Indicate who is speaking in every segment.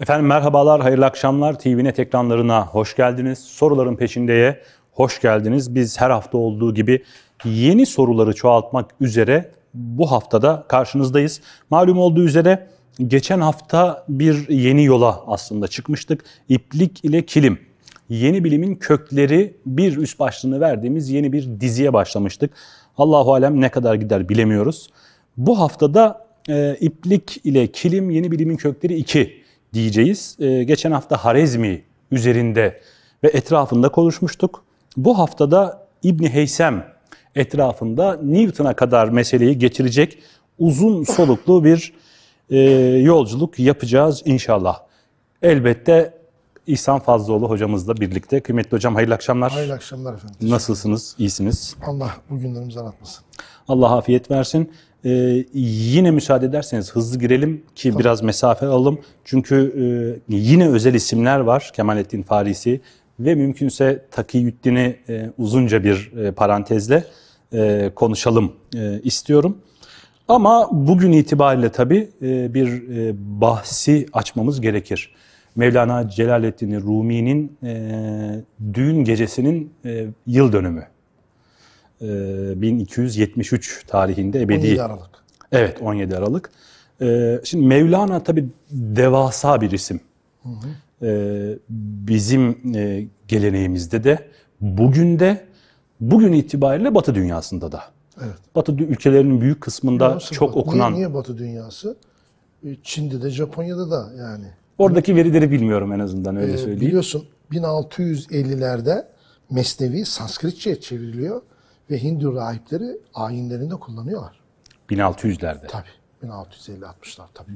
Speaker 1: Efendim merhabalar, hayırlı akşamlar. TVNet ekranlarına hoş geldiniz. Soruların peşindeye hoş geldiniz. Biz her hafta olduğu gibi yeni soruları çoğaltmak üzere bu haftada karşınızdayız. Malum olduğu üzere geçen hafta bir yeni yola aslında çıkmıştık. İplik ile kilim. Yeni bilimin kökleri bir üst başlığını verdiğimiz yeni bir diziye başlamıştık. Allahu alem ne kadar gider bilemiyoruz. Bu haftada e, iplik ile kilim yeni bilimin kökleri 2 diyeceğiz. E, geçen hafta Harezmi üzerinde ve etrafında konuşmuştuk. Bu haftada İbni Heysem etrafında Newton'a kadar meseleyi geçirecek uzun soluklu bir e, yolculuk yapacağız inşallah. Elbette İhsan Fazlıoğlu hocamızla birlikte. Kıymetli hocam hayırlı akşamlar.
Speaker 2: Hayırlı akşamlar efendim.
Speaker 1: Nasılsınız? İyisiniz?
Speaker 2: Allah bugünlerimizi aratmasın.
Speaker 1: Allah afiyet versin. Ee, yine müsaade ederseniz hızlı girelim ki biraz mesafe alalım. Çünkü e, yine özel isimler var Kemalettin Farisi ve mümkünse Takiyüddin'i e, uzunca bir e, parantezle e, konuşalım e, istiyorum. Ama bugün itibariyle tabii e, bir e, bahsi açmamız gerekir. Mevlana Celaleddin Rumi'nin e, düğün gecesinin e, yıl dönümü. E, 1273 tarihinde ebedi.
Speaker 2: 17 Aralık.
Speaker 1: Evet 17 Aralık. E, şimdi Mevlana tabii devasa bir isim. E, bizim e, geleneğimizde de bugün de bugün itibariyle Batı dünyasında da.
Speaker 2: Evet.
Speaker 1: Batı ülkelerinin büyük kısmında
Speaker 2: Nasıl
Speaker 1: çok
Speaker 2: Batı-
Speaker 1: okunan.
Speaker 2: Niye, niye Batı dünyası? E, Çin'de de Japonya'da da yani.
Speaker 1: Oradaki verileri bilmiyorum en azından öyle
Speaker 2: E,
Speaker 1: söyleyeyim.
Speaker 2: biliyorsun 1650'lerde Mesnevi Sanskritçe'ye çevriliyor ve Hindu rahipleri ayinlerinde kullanıyorlar.
Speaker 1: 1600'lerde.
Speaker 2: Tabii. 1650-60'lar tabii.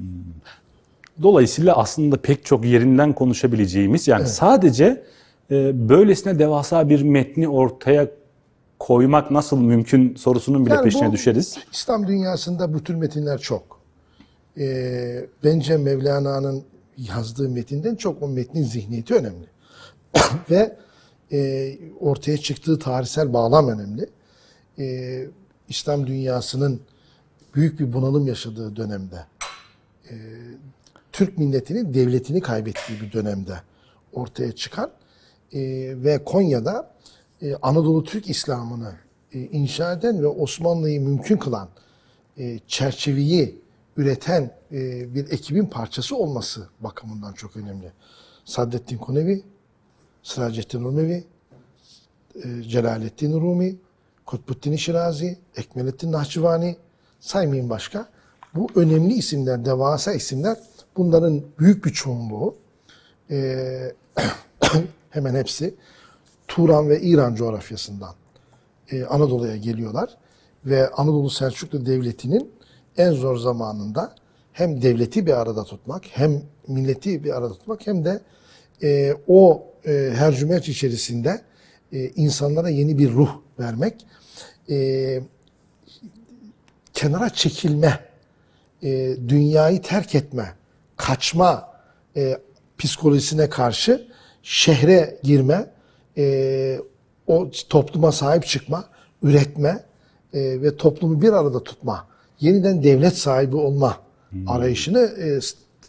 Speaker 1: Dolayısıyla aslında pek çok yerinden konuşabileceğimiz yani sadece e, böylesine devasa bir metni ortaya koymak nasıl mümkün sorusunun bile
Speaker 2: Yani
Speaker 1: peşine
Speaker 2: bu-
Speaker 1: düşeriz.
Speaker 2: İslam dünyasında bu tür metinler çok. Ee, bence Mevlana'nın yazdığı metinden çok o metnin zihniyeti önemli. Ve e, ortaya çıktığı tarihsel bağlam önemli. Ee, İslam dünyasının büyük bir bunalım yaşadığı dönemde, e, Türk milletinin devletini kaybettiği bir dönemde ortaya çıkan e, ve Konya'da e, Anadolu Türk İslam'ını e, inşa eden ve Osmanlı'yı mümkün kılan e, çerçeveyi üreten e, bir ekibin parçası olması bakımından çok önemli. Saddettin Konevi, Sıracettin Rumevi, e, Celaleddin Rumi, Kutbuddin Şirazi, Ekmelettin Nahçıvani, saymayayım başka. Bu önemli isimler, devasa isimler. Bunların büyük bir çoğunluğu, e, hemen hepsi Turan ve İran coğrafyasından e, Anadolu'ya geliyorlar. Ve Anadolu Selçuklu Devleti'nin en zor zamanında hem devleti bir arada tutmak, hem milleti bir arada tutmak, hem de e, o e, hercümerç içerisinde e, insanlara yeni bir ruh vermek, e, kenara çekilme, e, dünyayı terk etme, kaçma e, psikolojisine karşı şehre girme, e, o topluma sahip çıkma, üretme e, ve toplumu bir arada tutma, yeniden devlet sahibi olma arayışını e,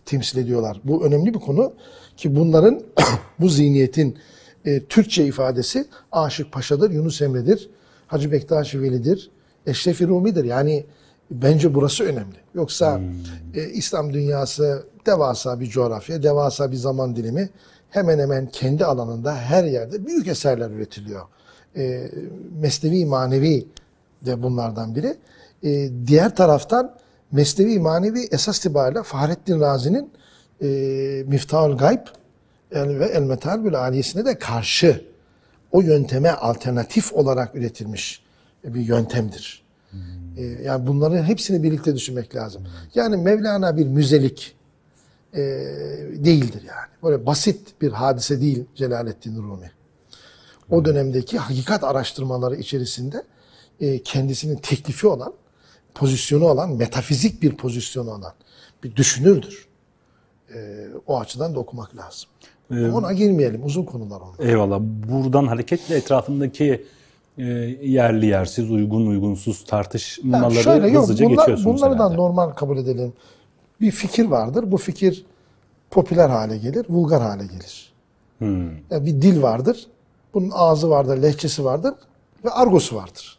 Speaker 2: temsil ediyorlar. Bu önemli bir konu ki bunların bu zihniyetin e, Türkçe ifadesi Aşık Paşa'dır, Yunus Emre'dir, Hacı Bektaşi Veli'dir, Eşref-i Rumi'dir. Yani bence burası önemli. Yoksa e, İslam dünyası devasa bir coğrafya, devasa bir zaman dilimi hemen hemen kendi alanında her yerde büyük eserler üretiliyor. E, Mesnevi manevi de bunlardan biri. E, diğer taraftan Mesnevi manevi esas itibariyle Fahrettin Razi'nin e, Miftahül Gayb yani ve El Metalbül Aliyesine de karşı o yönteme alternatif olarak üretilmiş bir yöntemdir. E, yani bunların hepsini birlikte düşünmek lazım. Yani Mevlana bir müzelik e, değildir yani. Böyle basit bir hadise değil Celaleddin Rumi. O dönemdeki hakikat araştırmaları içerisinde e, kendisinin teklifi olan, pozisyonu olan, metafizik bir pozisyonu olan bir düşünürdür. E, o açıdan da okumak lazım. Ona girmeyelim. Uzun konular onlar.
Speaker 1: Eyvallah. Buradan hareketle etrafındaki e, yerli yersiz, uygun uygunsuz tartışmaları
Speaker 2: Yani şöyle yok.
Speaker 1: hızlıca
Speaker 2: Bunlar,
Speaker 1: geçiyorsunuz
Speaker 2: bunları da normal kabul edelim. Bir fikir vardır. Bu fikir popüler hale gelir, vulgar hale gelir. Yani bir dil vardır. Bunun ağzı vardır, lehçesi vardır ve argosu vardır.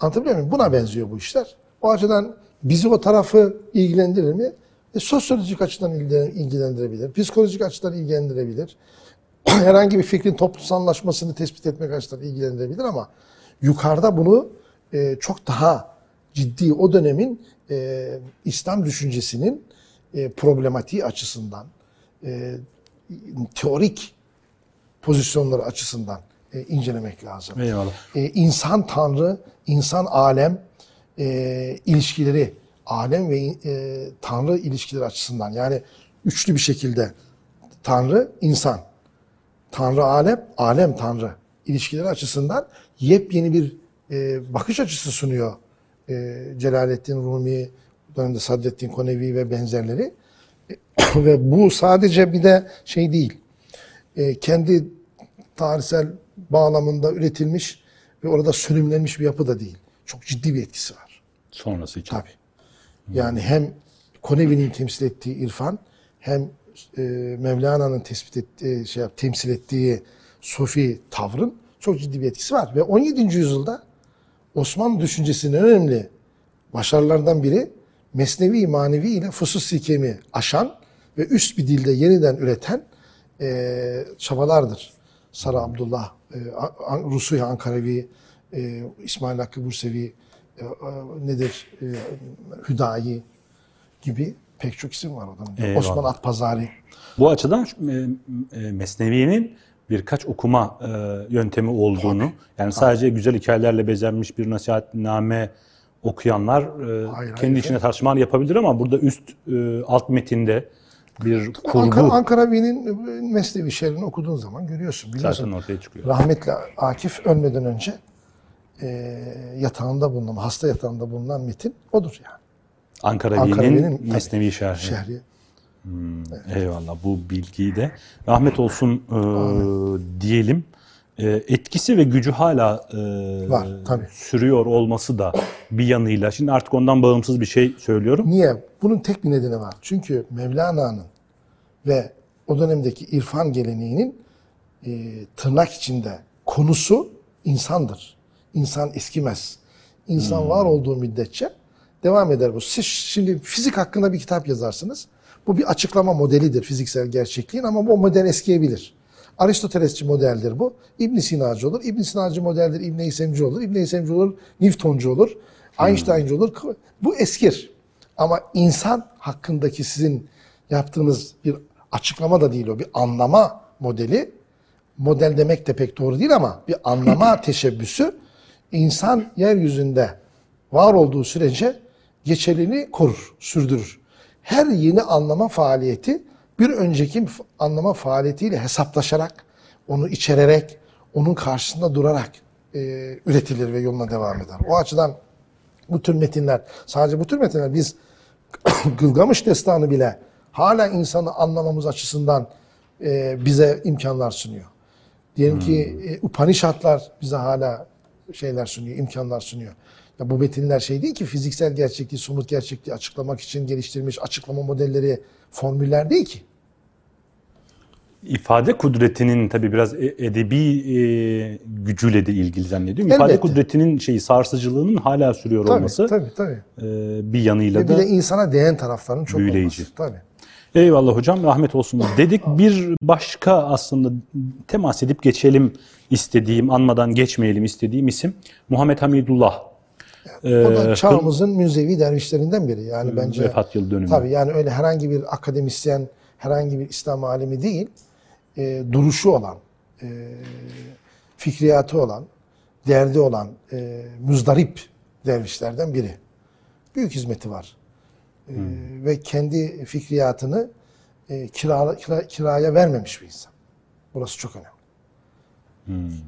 Speaker 2: Anlatabiliyor muyum? Buna benziyor bu işler. O açıdan bizi o tarafı ilgilendirir mi? E, sosyolojik açıdan ilgilen- ilgilendirebilir. Psikolojik açıdan ilgilendirebilir. Herhangi bir fikrin toplumsallaşmasını tespit etmek açısından ilgilendirebilir ama yukarıda bunu e, çok daha ciddi o dönemin e, İslam düşüncesinin e, problematiği açısından, e, teorik pozisyonları açısından e, incelemek lazım.
Speaker 1: Eyvallah.
Speaker 2: E, insan tanrı, insan alem e, ilişkileri, alem ve e, tanrı ilişkileri açısından yani üçlü bir şekilde tanrı, insan, tanrı alem, alem tanrı ilişkileri açısından yepyeni bir e, bakış açısı sunuyor e, Celaleddin Rumi, dönemde Sadreddin Konevi ve benzerleri. ve bu sadece bir de şey değil, e, kendi tarihsel bağlamında üretilmiş ve orada sönümlenmiş bir yapı da değil. Çok ciddi bir etkisi var.
Speaker 1: Sonrası için.
Speaker 2: Tabii. Yani hem Konevi'nin temsil ettiği irfan hem e, Mevlana'nın tespit ettiği, şey, yap- temsil ettiği sufi tavrın çok ciddi bir etkisi var. Ve 17. yüzyılda Osmanlı düşüncesinin önemli başarılardan biri Mesnevi manevi ile Fusus Sikem'i aşan ve üst bir dilde yeniden üreten e, çabalardır. Sara Abdullah, e, An- Rusuhi Ankarevi, e, İsmail Hakkı Bursevi, e, e, nedir, e, Hüdayi gibi pek çok isim var dönemde.
Speaker 1: Eyvallah.
Speaker 2: Osman Atpazari.
Speaker 1: Bu açıdan e, e, Mesnevi'nin birkaç okuma e, yöntemi olduğunu, yani sadece güzel hikayelerle bezenmiş bir nasihatname okuyanlar e,
Speaker 2: hayır,
Speaker 1: kendi içinde tartışmalar yapabilir ama burada üst e, alt metinde bir kurgu
Speaker 2: Ankara, Ankaravi'nin e, Mesnevi şerrini okuduğun zaman görüyorsun. Biliyorsun.
Speaker 1: zaten ortaya çıkıyor.
Speaker 2: Rahmetli Akif ölmeden önce e, yatağında bulunan, hasta yatağında bulunan metin odur yani.
Speaker 1: Ankara
Speaker 2: Ankaravi'nin,
Speaker 1: Mesnevi şerhi.
Speaker 2: Şehri.
Speaker 1: Eyvallah bu bilgiyi de rahmet olsun e, diyelim. E, etkisi ve gücü hala e,
Speaker 2: Var, tabii.
Speaker 1: sürüyor olması da bir yanıyla. Şimdi artık ondan bağımsız bir şey söylüyorum.
Speaker 2: Niye? Bunun tek bir nedeni var. Çünkü Mevlana'nın ve o dönemdeki irfan geleneğinin e, tırnak içinde konusu insandır. İnsan eskimez. İnsan var olduğu müddetçe devam eder bu. Siz şimdi fizik hakkında bir kitap yazarsınız. Bu bir açıklama modelidir fiziksel gerçekliğin ama bu model eskiyebilir. Aristotelesçi modeldir bu. İbn Sinacı olur. İbn Sinacı modeldir. İbn Eysemci olur. İbn Eysemci olur. Newtoncu olur. Einstein'cı olur. Bu eskir. Ama insan hakkındaki sizin yaptığınız bir açıklama da değil o. Bir anlama modeli. Model demek de pek doğru değil ama bir anlama teşebbüsü insan yeryüzünde var olduğu sürece geçerliliğini korur, sürdürür. Her yeni anlama faaliyeti bir önceki anlama faaliyetiyle hesaplaşarak, onu içererek, onun karşısında durarak e, üretilir ve yoluna devam eder. O açıdan bu tür metinler, sadece bu tür metinler biz Gılgamış destanı bile hala insanı anlamamız açısından e, bize imkanlar sunuyor. Diyelim ki e, Upanishadlar bize hala şeyler sunuyor, imkanlar sunuyor. Ya bu metinler şey değil ki fiziksel gerçekliği, somut gerçekliği açıklamak için geliştirilmiş açıklama modelleri, formüller değil ki.
Speaker 1: İfade kudretinin tabii biraz e- edebi e, gücüyle de ilgili zannediyorum. İfade
Speaker 2: Elbette.
Speaker 1: kudretinin şeyi sarsıcılığının hala sürüyor
Speaker 2: Tabii,
Speaker 1: olması
Speaker 2: tabii, tabii.
Speaker 1: e, bir yanıyla
Speaker 2: Ve
Speaker 1: da
Speaker 2: bir de insana değen tarafların çok
Speaker 1: büyüleyici.
Speaker 2: olması. Tabii.
Speaker 1: Eyvallah hocam rahmet olsun dedik. Bir başka aslında temas edip geçelim istediğim, anmadan geçmeyelim istediğim isim Muhammed Hamidullah.
Speaker 2: O da
Speaker 1: Ee,
Speaker 2: çağımızın münzevi dervişlerinden biri. Yani bence
Speaker 1: vefat yıl dönümü.
Speaker 2: Tabii yani öyle herhangi bir akademisyen, herhangi bir İslam alimi değil, e, duruşu olan, e, fikriyatı olan, derdi olan, e, müzdarip dervişlerden biri. Büyük hizmeti var. E, Ve kendi fikriyatını e, kira, kira- kiraya vermemiş bir insan. Burası çok önemli.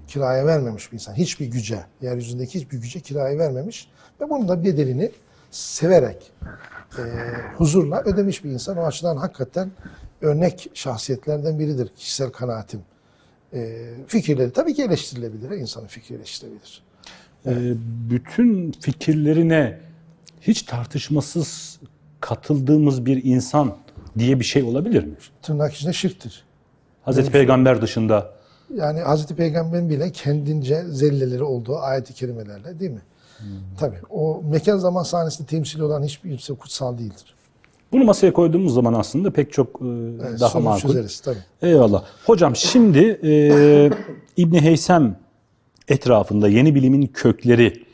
Speaker 2: Kiraya vermemiş bir insan. Hiçbir güce, yeryüzündeki hiçbir güce kiraya vermemiş. Ve bunun da bedelini severek, e, huzurla ödemiş bir insan. O açıdan hakikaten örnek şahsiyetlerden biridir kişisel kanaatim. E, fikirleri tabii ki eleştirilebilir. İnsanın fikri eleştirilebilir.
Speaker 1: Ee, bütün fikirlerine hiç tartışmasız katıldığımız bir insan diye bir şey olabilir mi?
Speaker 2: Tırnak içinde şirktir.
Speaker 1: Hazreti Peygamber dışında
Speaker 2: Yani Hazreti Peygamber'in bile kendince zelleleri olduğu ayet-i kerimelerle değil mi? Tabii o mekan zaman sahnesinde temsil olan hiçbir kimse kutsal değildir.
Speaker 1: bunu masaya koyduğumuz zaman aslında pek çok e,
Speaker 2: Evet,
Speaker 1: daha makul.
Speaker 2: çözeriz tabii.
Speaker 1: Eyvallah. Hocam şimdi e, İbni Heysem etrafında yeni bilimin kökleri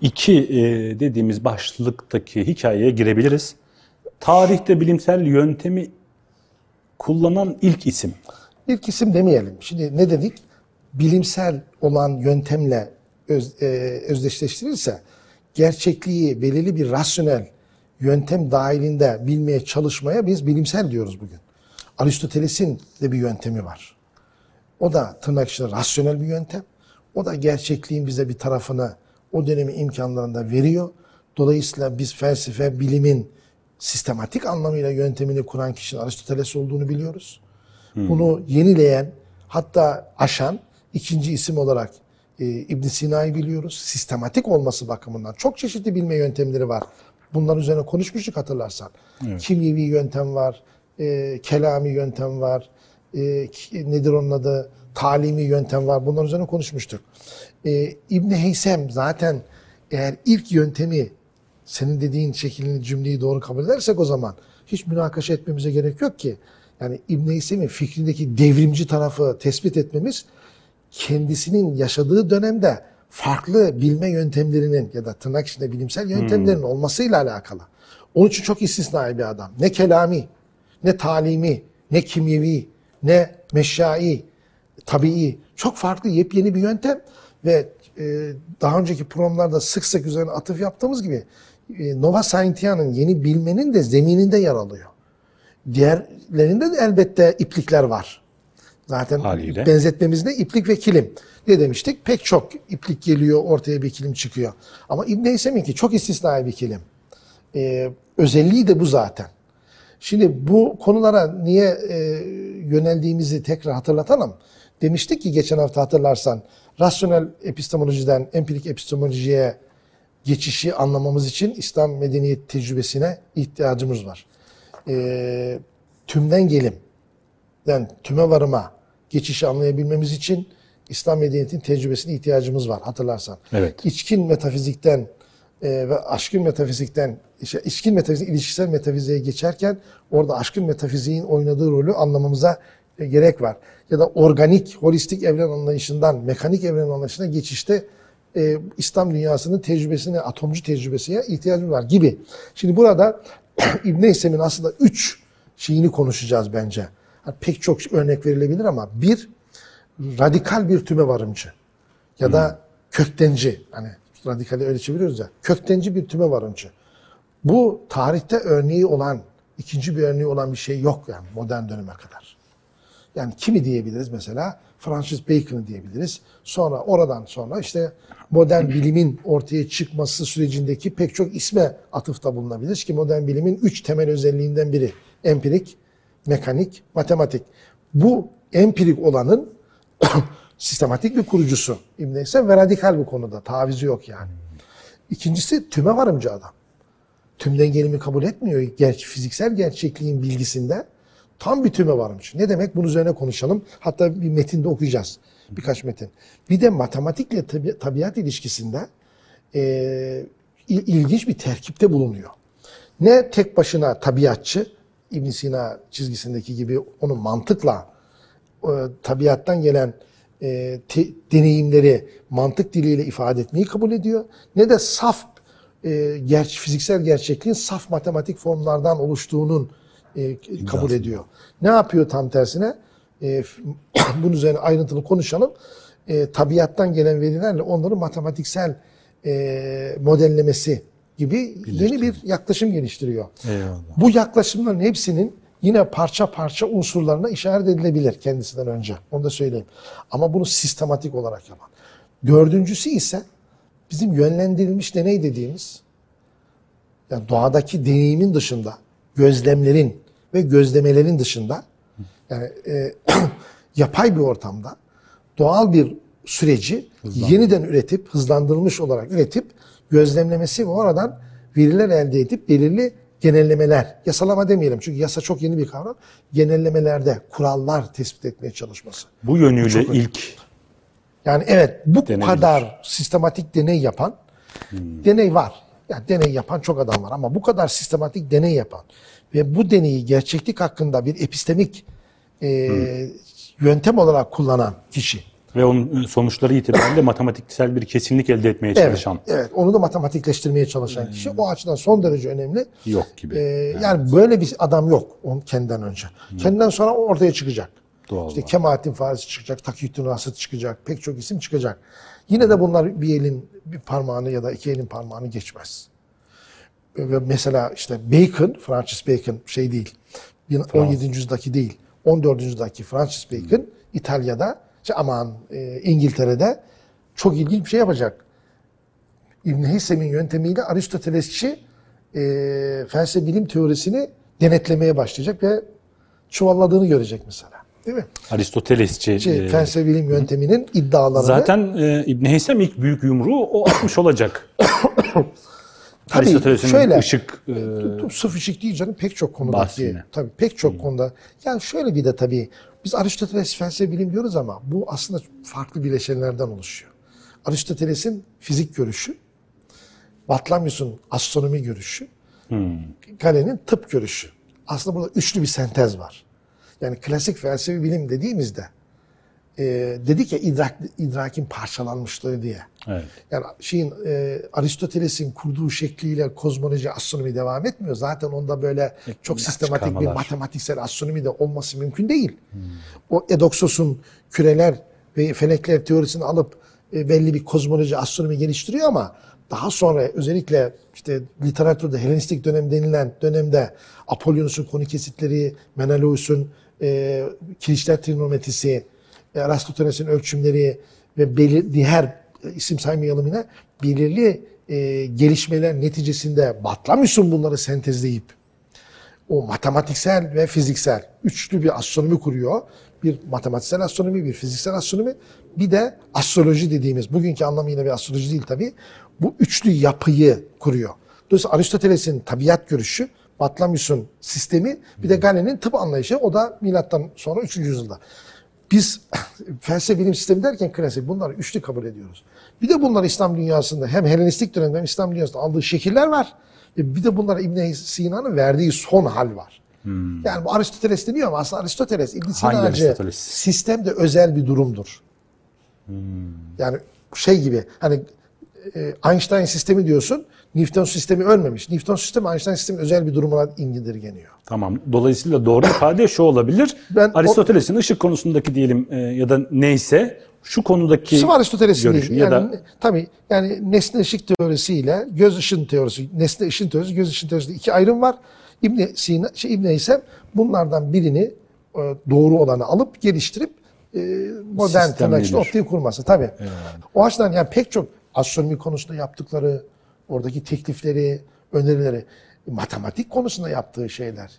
Speaker 1: iki e, dediğimiz başlıktaki hikayeye girebiliriz. Tarihte bilimsel yöntemi kullanan ilk isim.
Speaker 2: İlk isim demeyelim. Şimdi ne dedik? Bilimsel olan yöntemle öz, e, özdeşleştirirse gerçekliği belirli bir rasyonel yöntem dahilinde bilmeye çalışmaya biz bilimsel diyoruz bugün. Aristoteles'in de bir yöntemi var. O da tırnak içinde rasyonel bir yöntem. O da gerçekliğin bize bir tarafını o dönemin imkanlarında veriyor. Dolayısıyla biz felsefe, bilimin sistematik anlamıyla yöntemini kuran kişinin Aristoteles olduğunu biliyoruz. Bunu yenileyen hatta aşan ikinci isim olarak e, ibn Sina'yı biliyoruz. Sistematik olması bakımından çok çeşitli bilme yöntemleri var. Bunların üzerine konuşmuştuk hatırlarsan. Kimyevi yöntem var, e, kelami yöntem var, e, nedir onun adı, talimi yöntem var. Bunların üzerine konuşmuştuk. E, İbni Heysem zaten eğer ilk yöntemi senin dediğin şeklini cümleyi doğru kabul edersek o zaman hiç münakaşa etmemize gerek yok ki. Yani İbn Heysem'in fikrindeki devrimci tarafı tespit etmemiz kendisinin yaşadığı dönemde farklı bilme yöntemlerinin ya da tırnak içinde bilimsel yöntemlerin olmasıyla alakalı. Onun için çok istisnai bir adam. Ne kelami, ne talimi, ne kimyevi, ne meşai, tabii çok farklı yepyeni bir yöntem ve e, daha önceki programlarda sık sık üzerine atıf yaptığımız gibi Nova Scientia'nın yeni bilmenin de zemininde yer alıyor. Diğerlerinde de elbette iplikler var. Zaten
Speaker 1: Haliyle.
Speaker 2: benzetmemizde iplik ve kilim. Ne demiştik? Pek çok iplik geliyor, ortaya bir kilim çıkıyor. Ama İbn Heysem'inki çok istisnai bir kilim. E, özelliği de bu zaten. Şimdi bu konulara niye e, yöneldiğimizi tekrar hatırlatalım. Demiştik ki geçen hafta hatırlarsan rasyonel epistemolojiden empirik epistemolojiye geçişi anlamamız için İslam medeniyet tecrübesine ihtiyacımız var. E, tümden gelimden tüme varıma geçişi anlayabilmemiz için İslam medeniyetin tecrübesine ihtiyacımız var hatırlarsan.
Speaker 1: Evet.
Speaker 2: İçkin metafizikten e, ve aşkın metafizikten, işte içkin metafizik ilişkisel metafiziğe geçerken orada aşkın metafiziğin oynadığı rolü anlamamıza e, gerek var. Ya da organik, holistik evren anlayışından mekanik evren anlayışına geçişte e, İslam dünyasının tecrübesine, atomcu tecrübesine ihtiyacımız var gibi. Şimdi burada İbn Heysem'in aslında üç şeyini konuşacağız bence. Hani pek çok örnek verilebilir ama bir, radikal bir tüme varımcı ya da köktenci hani radikali öyle çeviriyoruz ya köktenci bir tüme varımcı. Bu tarihte örneği olan ikinci bir örneği olan bir şey yok yani modern döneme kadar. Yani kimi diyebiliriz mesela Francis Bacon'ı diyebiliriz. Sonra oradan sonra işte modern bilimin ortaya çıkması sürecindeki pek çok isme atıfta bulunabiliriz ki modern bilimin üç temel özelliğinden biri empirik, mekanik, matematik. Bu empirik olanın sistematik bir kurucusu İbn Heysem ve radikal bu konuda. Tavizi yok yani. İkincisi tüme varımcı adam. Tümden gelimi kabul etmiyor. Gerçi fiziksel gerçekliğin bilgisinde tam bir tüme varmış. Ne demek? Bunun üzerine konuşalım. Hatta bir metinde okuyacağız. Birkaç metin. Bir de matematikle tabi- tabiat ilişkisinde e, il- ilginç bir terkipte bulunuyor. Ne tek başına tabiatçı, ibn Sina çizgisindeki gibi onu mantıkla e, tabiattan gelen e, te- deneyimleri mantık diliyle ifade etmeyi kabul ediyor. Ne de saf e, gerçi fiziksel gerçekliğin saf matematik formlardan oluştuğunun e, kabul ediyor. Ne yapıyor tam tersine? E, bunun üzerine ayrıntılı konuşalım. E, tabiattan gelen verilerle onları matematiksel e, modellemesi gibi yeni bir yaklaşım geliştiriyor.
Speaker 1: Eyvallah.
Speaker 2: Bu yaklaşımların hepsinin yine parça parça unsurlarına işaret edilebilir kendisinden önce. Onu da söyleyeyim. Ama bunu sistematik olarak yapan. Dördüncüsü ise bizim yönlendirilmiş deney dediğimiz yani doğadaki deneyimin dışında gözlemlerin ve gözlemelerin dışında yani e, yapay bir ortamda doğal bir süreci yeniden üretip hızlandırılmış olarak üretip gözlemlemesi ve oradan veriler elde edip belirli genellemeler, yasalama demeyelim çünkü yasa çok yeni bir kavram. Genellemelerde kurallar tespit etmeye çalışması.
Speaker 1: Bu yönüyle
Speaker 2: Çok önemli.
Speaker 1: ilk
Speaker 2: Yani evet bu
Speaker 1: Denebilir.
Speaker 2: kadar sistematik deney yapan deney var. Yani deney yapan çok adam var ama bu kadar sistematik deney yapan ve bu deneyi gerçeklik hakkında bir epistemik e, yöntem olarak kullanan kişi.
Speaker 1: ve onun sonuçları itibariyle matematiksel bir kesinlik elde etmeye
Speaker 2: Evet,
Speaker 1: çalışan
Speaker 2: evet onu da matematikleştirmeye çalışan kişi. O açıdan son derece önemli.
Speaker 1: yok gibi.
Speaker 2: Ee, yani böyle bir adam yok onun kendinden önce. Kendinden sonra o ortaya çıkacak.
Speaker 1: Doğal
Speaker 2: İşte. Kemalettin Farisi çıkacak, Takiyüddin Rasit çıkacak, pek çok isim çıkacak. Yine de bunlar bir elin bir parmağını ya da iki elin parmağını geçmez. Ve mesela işte Bacon, Francis Bacon şey değil. bin- 17. yüzyıldaki değil. 14. yüzyıldaki Francis Bacon İtalya'da, işte aman e, İngiltere'de çok ilginç bir şey yapacak. İbn Heysem'in yöntemiyle Aristotelesçi e, felsefe bilim teorisini denetlemeye başlayacak ve çuvalladığını görecek mesela. Değil mi?
Speaker 1: Aristotelesçi.
Speaker 2: Şey,
Speaker 1: e,
Speaker 2: felsefe bilim yönteminin iddialarını
Speaker 1: zaten e, İbn Heysem ilk büyük yumruğu o atmış olacak.
Speaker 2: Tabii, şöyle,
Speaker 1: ışık e,
Speaker 2: Sırf ışık değil canım pek çok konudaki.
Speaker 1: Bahsine.
Speaker 2: Tabii pek çok konuda. Yani şöyle bir de tabii biz Aristoteles felsefe bilim diyoruz ama bu aslında farklı bileşenlerden oluşuyor. Aristoteles'in fizik görüşü, Batlamyus'un astronomi görüşü, Galen'in tıp görüşü. Aslında burada üçlü bir sentez var. Yani klasik felsefi bilim dediğimizde e, dedik ya idrak, idrakin parçalanmışlığı diye.
Speaker 1: evet.
Speaker 2: Yani şeyin e, Aristoteles'in kurduğu şekliyle kozmoloji, astronomi devam etmiyor. Zaten onda böyle çok sistematik bir
Speaker 1: çıkarmalar.
Speaker 2: matematiksel astronomi de olması mümkün değil. O Edoksos'un küreler ve felekler teorisini alıp e, belli bir kozmoloji, astronomi geliştiriyor ama daha sonra özellikle işte literatürde Helenistik dönem denilen dönemde Apollonus'un konu kesitleri, Menelaus'un e, kirişler trigonometrisi, e, Aristoteles'in ölçümleri ve belir, diğer e, isim saymayalım yine belirli e, gelişmeler neticesinde Batlamyus'un bunları sentezleyip o matematiksel ve fiziksel üçlü bir astronomi kuruyor. Bir matematiksel astronomi, bir fiziksel astronomi, bir de astroloji dediğimiz, bugünkü anlamıyla bir astroloji değil tabii, bu üçlü yapıyı kuruyor. Dolayısıyla Aristoteles'in tabiat görüşü, Batlamyus'un sistemi, bir de Galen'in tıp anlayışı, o da milattan sonra 3. yüzyılda. Biz felsefe bilim sistemi derken klasik bunları üçlü kabul ediyoruz. Bir de bunlar İslam dünyasında hem Helenistik dönemde hem İslam dünyasında aldığı şekiller var. E Bir de bunlara İbn Sina'nın verdiği son hal var. Yani bu Aristoteles deniyor ama aslında Aristoteles, İbn Sina'cı
Speaker 1: Aristoteles?
Speaker 2: sistem de özel bir durumdur. Yani şey gibi hani e, Einstein sistemi diyorsun, Newton sistemi ölmemiş. Newton sistemi Einstein sistemi özel bir durumuna indirgeniyor.
Speaker 1: Tamam. Dolayısıyla doğru ifade şu olabilir.
Speaker 2: Ben o-
Speaker 1: Aristoteles'in ışık konusundaki diyelim e, ya da neyse şu konudaki
Speaker 2: Sırf Aristoteles'in değil.
Speaker 1: ya
Speaker 2: Yani,
Speaker 1: da
Speaker 2: tabii yani nesne ışık teorisiyle göz ışın teorisi, nesne ışın teorisi, göz ışın teorisi iki ayrım var. İbn Sina, şey İbn Heysem bunlardan birini e, doğru olanı alıp geliştirip e, modern tırnak içinde optiği kurması tabii. O açıdan yani pek çok astronomi konusunda yaptıkları, oradaki teklifleri, önerileri, matematik konusunda yaptığı şeyler,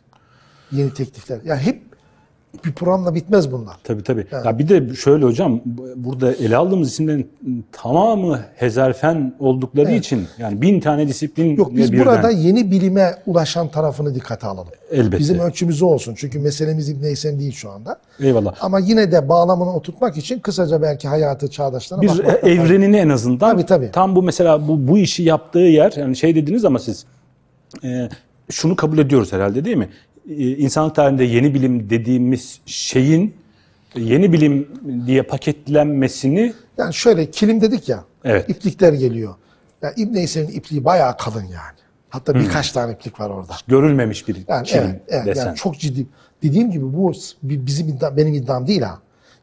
Speaker 2: yeni teklifler. Yani hep bir programla bitmez bunlar.
Speaker 1: Tabii tabii. Ya bir de şöyle hocam bu- burada ele aldığımız isimlerin tamamı hezarfen oldukları için yani bin tane disiplin
Speaker 2: Yok biz
Speaker 1: birden.
Speaker 2: burada yeni bilime ulaşan tarafını dikkate alalım.
Speaker 1: Elbette.
Speaker 2: Bizim ölçümüz olsun. Çünkü meselemiz İbn Heysem değil şu anda.
Speaker 1: Eyvallah.
Speaker 2: Ama yine de bağlamını oturtmak için kısaca belki hayatı çağdaşlarına
Speaker 1: bir evrenini en azından
Speaker 2: Tabii, tabii.
Speaker 1: tam bu mesela bu bu işi yaptığı yer yani şey dediniz ama siz e, şunu kabul ediyoruz herhalde değil mi? E, insanlık tarihinde yeni bilim dediğimiz şeyin e, yeni bilim diye paketlenmesini
Speaker 2: Yani şöyle kilim dedik ya.
Speaker 1: Evet.
Speaker 2: iplikler geliyor. Yani İbn Heysem'in ipliği bayağı kalın yani. Hatta birkaç tane iplik var orada.
Speaker 1: görülmemiş bir
Speaker 2: Yani
Speaker 1: kilim
Speaker 2: evet, evet
Speaker 1: desen.
Speaker 2: yani çok ciddi. Dediğim gibi bu bi- bizim iddia, benim iddiam değil ha.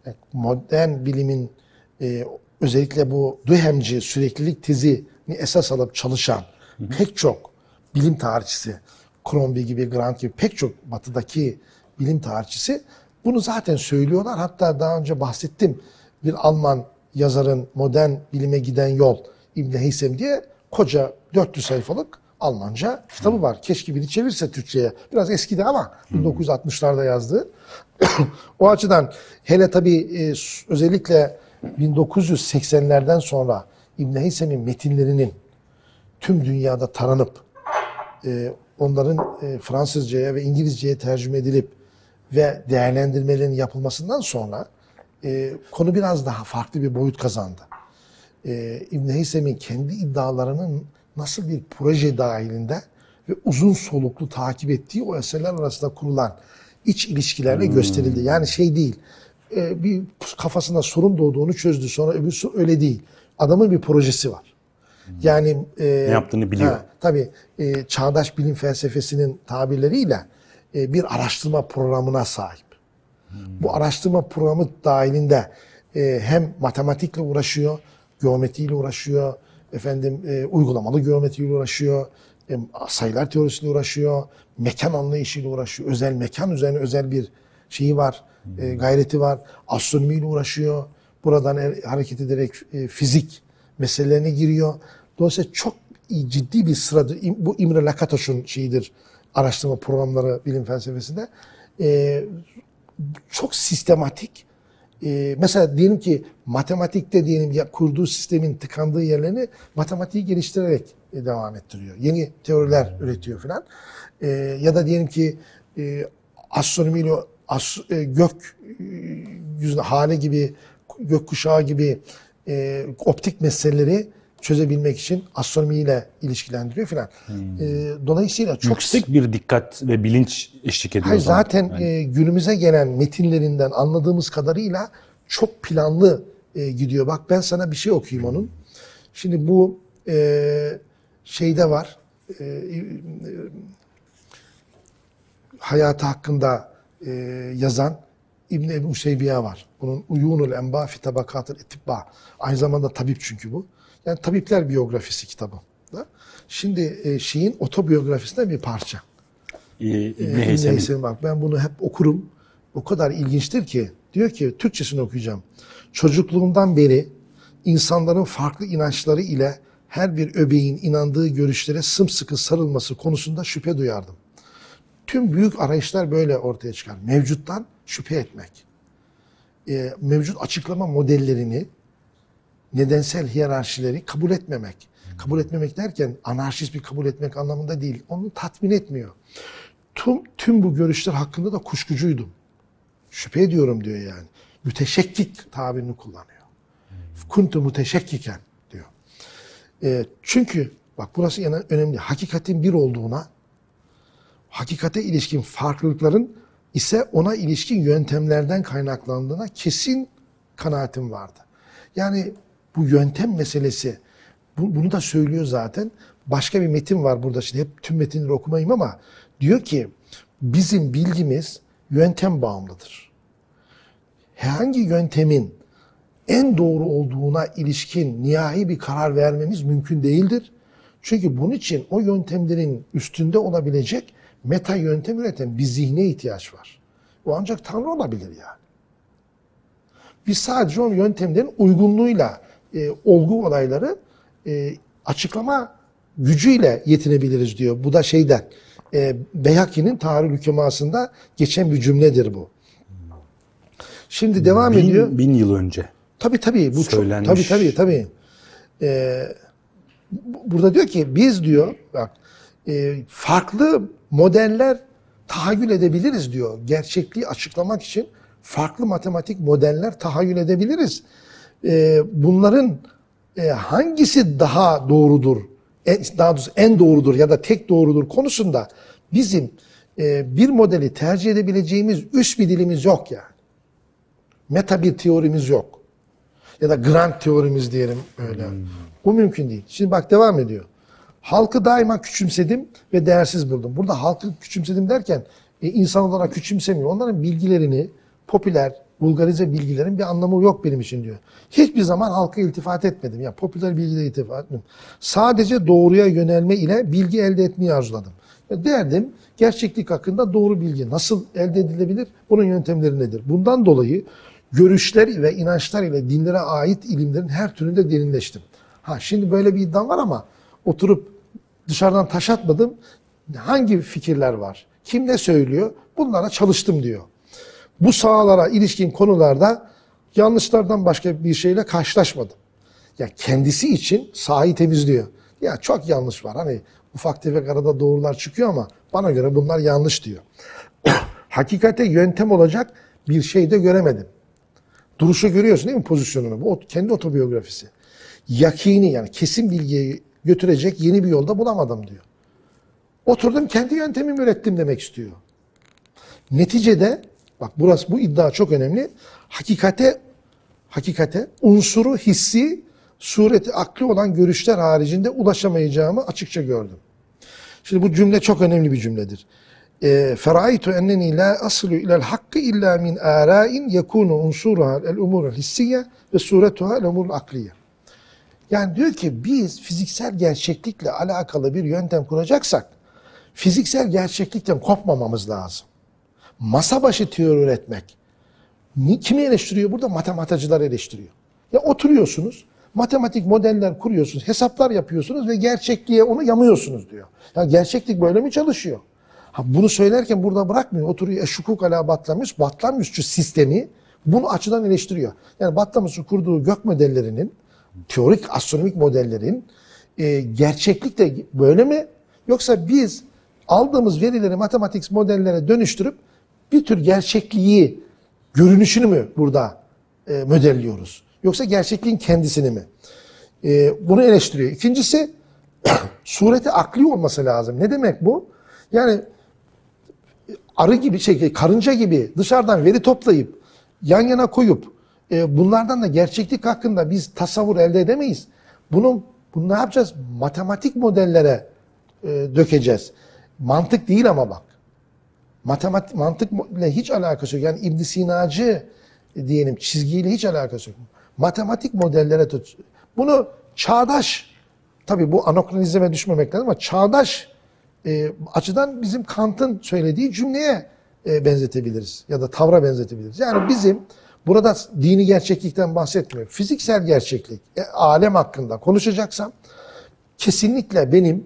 Speaker 2: Yani modern bilimin e, özellikle bu Duhemci süreklilik tezini esas alıp çalışan pek çok bilim tarihçisi, Crombie gibi, Grant gibi pek çok batıdaki bilim tarihçisi bunu zaten söylüyorlar. Hatta daha önce bahsettim. Bir Alman yazarın modern bilime giden yol İbn Heysem diye koca 400 sayfalık Almanca kitabı var. Keşke biri çevirse Türkçe'ye. Biraz eskidi ama 1960'larda yazdığı. o açıdan hele tabii e, özellikle 1980'lerden sonra İbn Heysem'in metinlerinin tüm dünyada taranıp e, onların e, Fransızcaya ve İngilizceye tercüme edilip ve değerlendirmelerin yapılmasından sonra e, konu biraz daha farklı bir boyut kazandı. E, İbn Heysem'in kendi iddialarının nasıl bir proje dahilinde ve uzun soluklu takip ettiği o eserler arasında kurulan iç ilişkilerle gösterildi. Yani şey değil, e, bir kafasında sorun doğduğunu çözdü sonra öbürsü öyle değil. Adamın bir projesi var. Yani e,
Speaker 1: Ne yaptığını biliyor.
Speaker 2: Ha, tabii e, çağdaş bilim felsefesinin tabirleriyle e, bir araştırma programına sahip. Bu araştırma programı dahilinde e, hem matematikle uğraşıyor, geometriyle uğraşıyor, efendim e, uygulamalı geometriyle uğraşıyor, e, sayılar teorisiyle uğraşıyor, mekan anlayışıyla uğraşıyor, özel mekan üzerine özel bir şeyi var, e, gayreti var, astronomiyle uğraşıyor. Buradan er- hareket ederek e, fizik meselelerine giriyor. Dolayısıyla çok ciddi bir sıradır. Bu İmre Lakatoş'un şeyidir, araştırma programları bilim felsefesinde. E, çok sistematik. e, mesela diyelim ki matematikte diyelim ya kurduğu sistemin tıkandığı yerlerini matematiği geliştirerek e, devam ettiriyor. Yeni teoriler üretiyor filan. E, ya da diyelim ki e, astronomiyle as, e, gök e, yüzüne hale gibi gökkuşağı gibi e, optik meseleleri çözebilmek için astronomiyle ilişkilendiriyor filan. E, dolayısıyla çok
Speaker 1: Yüksek bir dikkat ve bilinç eşlik ediyor.
Speaker 2: Hayır, zaten e, günümüze gelen metinlerinden anladığımız kadarıyla çok planlı e, gidiyor. Bak ben sana bir şey okuyayım onun. Şimdi bu e, şeyde var. E, e, hayatı hakkında e, yazan İbn Ebu Şeybiya var. Bunun Uyunul Enba fi Tabakatil Etibba. Aynı zamanda tabip çünkü bu. Yani tabipler biyografisi kitabı. Da. Şimdi e, şeyin otobiyografisinden bir parça.
Speaker 1: Ee, İbn
Speaker 2: İbn
Speaker 1: Heysem'in
Speaker 2: Heysem'in bak ben bunu hep okurum. O kadar ilginçtir ki diyor ki Türkçesini okuyacağım. Çocukluğumdan beri insanların farklı inançları ile her bir öbeğin inandığı görüşlere sımsıkı sarılması konusunda şüphe duyardım. Tüm büyük arayışlar böyle ortaya çıkar. Mevcuttan şüphe etmek. Ee, mevcut açıklama modellerini, nedensel hiyerarşileri kabul etmemek. Kabul etmemek derken anarşist bir kabul etmek anlamında değil. Onu tatmin etmiyor. Tüm, tüm bu görüşler hakkında da kuşkucuydum. Şüphe ediyorum diyor yani. Müteşekkik tabirini kullanıyor. Kuntu müteşekkiken diyor. E, çünkü bak burası yana önemli. Hakikatin bir olduğuna, hakikate ilişkin farklılıkların ise ona ilişkin yöntemlerden kaynaklandığına kesin kanaatim vardı. Yani bu yöntem meselesi bu- bunu da söylüyor zaten. Başka bir metin var burada. Şimdi hep tüm metinleri okumayayım ama diyor ki bizim bilgimiz yöntem bağımlıdır. Herhangi yöntemin en doğru olduğuna ilişkin nihai bir karar vermemiz mümkün değildir. Çünkü bunun için o yöntemlerin üstünde olabilecek meta yöntem üreten bir zihne ihtiyaç var. O ancak Tanrı olabilir yani. Biz sadece o yöntemlerin uygunluğuyla e, olgu olayları e, açıklama gücüyle yetinebiliriz diyor. Bu da şeyden e, Beyhaki'nin Tarih Hükeması'nda geçen bir cümledir bu. Şimdi devam ediyor.
Speaker 1: bin, bin yıl önce.
Speaker 2: Tabii tabii. Bu çok,
Speaker 1: Söylenmiş.
Speaker 2: tabii tabii tabii. Ee, bu- burada diyor ki biz diyor bak e, farklı modeller tahayyül edebiliriz diyor. Gerçekliği açıklamak için farklı matematik modeller tahayyül edebiliriz. Ee, bunların e, hangisi daha doğrudur? En, daha doğrusu en doğrudur ya da tek doğrudur konusunda bizim e, bir modeli tercih edebileceğimiz üst bir dilimiz yok yani. Meta bir teorimiz yok. Ya da grand teorimiz diyelim öyle. Bu mümkün değil. Şimdi bak devam ediyor. Halkı daima küçümsedim ve değersiz buldum. Burada halkı küçümsedim derken e, insan olarak küçümsemiyor. Onların bilgilerini, popüler, vulgarize bilgilerin bir anlamı yok benim için diyor. Hiçbir zaman halka iltifat etmedim. Ya popüler bilgilere iltifat etmedim. Sadece doğruya yönelme ile bilgi elde etmeyi arzuladım. Derdim gerçeklik hakkında doğru bilgi nasıl elde edilebilir? Bunun yöntemleri nedir? Bundan dolayı görüşler ve inançlar ile dinlere ait ilimlerin her türünde derinleştim. Ha şimdi böyle bir iddiam var ama oturup dışarıdan taş atmadım. Hangi fikirler var? Kim ne söylüyor? Bunlara çalıştım diyor. Bu sahalara ilişkin konularda yanlışlardan başka bir şeyle karşılaşmadım. Ya kendisi için sahayı temizliyor. Ya çok yanlış var. Hani ufak tefek arada doğrular çıkıyor ama bana göre bunlar yanlış diyor. Hakikate yöntem olacak bir şey de göremedim. Duruşu görüyorsun değil mi pozisyonunu? Bu kendi otobiyografisi. Yakini yani kesin bilgiyi götürecek yeni bir yolda bulamadım diyor. Oturdum kendi yöntemimi ürettim demek istiyor. Neticede bak burası bu iddia çok önemli. Hakikate hakikate unsuru hissi sureti akli olan görüşler haricinde ulaşamayacağımı açıkça gördüm. Şimdi bu cümle çok önemli bir cümledir. Feraitu enneni la aslu ilel hakkı illa min ara'in yekunu unsuruha el umurul hissiye ve suretuha el umurul akliye. Yani diyor ki biz fiziksel gerçeklikle alakalı bir yöntem kuracaksak fiziksel gerçeklikten kopmamamız lazım. Masa başı teori üretmek. Kimi eleştiriyor burada? Matematikçiler eleştiriyor. Ya oturuyorsunuz, matematik modeller kuruyorsunuz, hesaplar yapıyorsunuz ve gerçekliğe onu yamıyorsunuz diyor. Ya gerçeklik böyle mi çalışıyor? Ha, bunu söylerken burada bırakmıyor. Oturuyor eşukuk ala Batlamyus, Batlamyusçu sistemi bunu açıdan eleştiriyor. Yani Batlamyus'un kurduğu gök modellerinin, teorik astronomik modellerin e, gerçeklik de böyle mi? Yoksa biz aldığımız verileri matematik modellere dönüştürüp bir tür gerçekliği, görünüşünü mü burada e, modelliyoruz? Yoksa gerçekliğin kendisini mi? E, bunu eleştiriyor. İkincisi sureti akli olması lazım. Ne demek bu? Yani arı gibi, şey, karınca gibi dışarıdan veri toplayıp yan yana koyup e, bunlardan da gerçeklik hakkında biz tasavvur elde edemeyiz. Bunu, bunu ne yapacağız? Matematik modellere e, dökeceğiz. Mantık değil ama bak. Matematik, mantıkla hiç alakası yok. Yani İbn Sinacı diyelim çizgiyle hiç alakası yok. Matematik modellere tut. Bunu çağdaş, tabii bu anakronizme düşmemek lazım ama çağdaş e, açıdan bizim Kant'ın söylediği cümleye e, benzetebiliriz. Ya da tavra benzetebiliriz. Yani bizim burada dini gerçeklikten bahsetmiyor. Fiziksel gerçeklik, e, alem hakkında konuşacaksam kesinlikle benim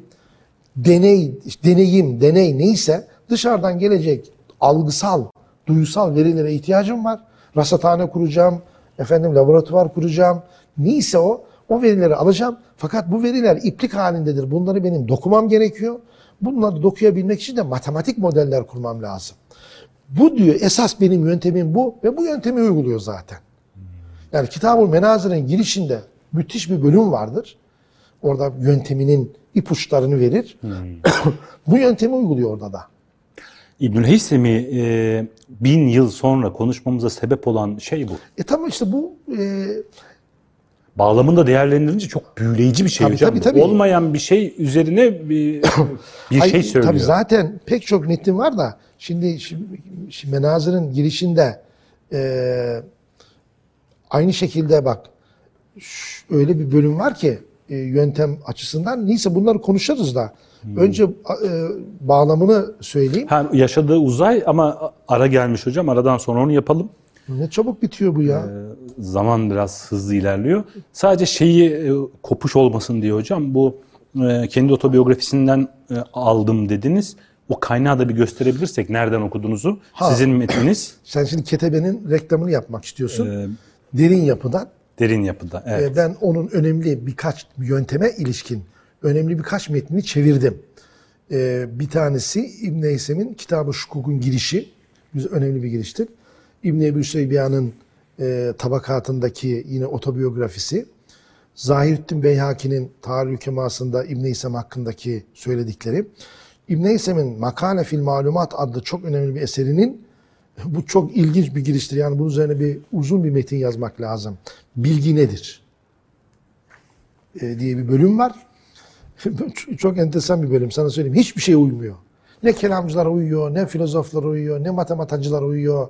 Speaker 2: deney, deneyim, deney neyse dışarıdan gelecek algısal, duysal verilere ihtiyacım var. Rasathane kuracağım, efendim laboratuvar kuracağım. Neyse o, o verileri alacağım. Fakat bu veriler iplik halindedir. Bunları benim dokumam gerekiyor. Bunları dokuyabilmek için de matematik modeller kurmam lazım. Bu diyor esas benim yöntemim bu ve bu yöntemi uyguluyor zaten. Yani Kitab-ı Menazir'in girişinde müthiş bir bölüm vardır. Orada yönteminin ipuçlarını verir. Hmm. bu yöntemi uyguluyor orada da.
Speaker 1: İbnül Heysemi e, bin yıl sonra konuşmamıza sebep olan şey bu.
Speaker 2: E tamam işte bu e,
Speaker 1: bağlamında değerlendirince çok büyüleyici bir şey
Speaker 2: tabii,
Speaker 1: hocam.
Speaker 2: Tabii, tabii.
Speaker 1: Olmayan bir şey üzerine bir, bir Hayır, şey söylüyor.
Speaker 2: Tabii zaten pek çok metin var da şimdi, şimdi, şimdi menazırın girişinde e, aynı şekilde bak öyle bir bölüm var ki e, yöntem açısından. Neyse bunları konuşuruz da. Hmm. Önce e, bağlamını söyleyeyim.
Speaker 1: Ha, yaşadığı uzay ama ara gelmiş hocam. Aradan sonra onu yapalım.
Speaker 2: Ne çabuk bitiyor bu ya.
Speaker 1: Ee, zaman biraz hızlı ilerliyor. Sadece şeyi e, kopuş olmasın diye hocam. Bu e, kendi otobiyografisinden e, aldım dediniz. O kaynağı da bir gösterebilirsek nereden okuduğunuzu. Ha. Sizin metniniz.
Speaker 2: Sen şimdi Ketebe'nin reklamını yapmak istiyorsun. Ee, derin yapıdan.
Speaker 1: Derin yapıda. Evet.
Speaker 2: Ee, ben onun önemli birkaç yönteme ilişkin önemli birkaç metnini çevirdim. Ee, bir tanesi İbn Eysem'in Kitab-ı Şukuk'un girişi. Önemli bir giriştir. İbn-i Ebu Sübyan'ın e, tabakatındaki yine otobiyografisi. Zahirüddin Beyhaki'nin Tarih Keması'nda İbn-i İsem hakkındaki söyledikleri. İbn-i İsem'in Makale fil Malumat adlı çok önemli bir eserinin bu çok ilginç bir giriştir. Yani bunun üzerine bir uzun bir metin yazmak lazım. Bilgi nedir? E, diye bir bölüm var. çok enteresan bir bölüm sana söyleyeyim. Hiçbir şey uymuyor. Ne kelamcılar uyuyor, ne filozoflar uyuyor, ne matematikçiler uyuyor,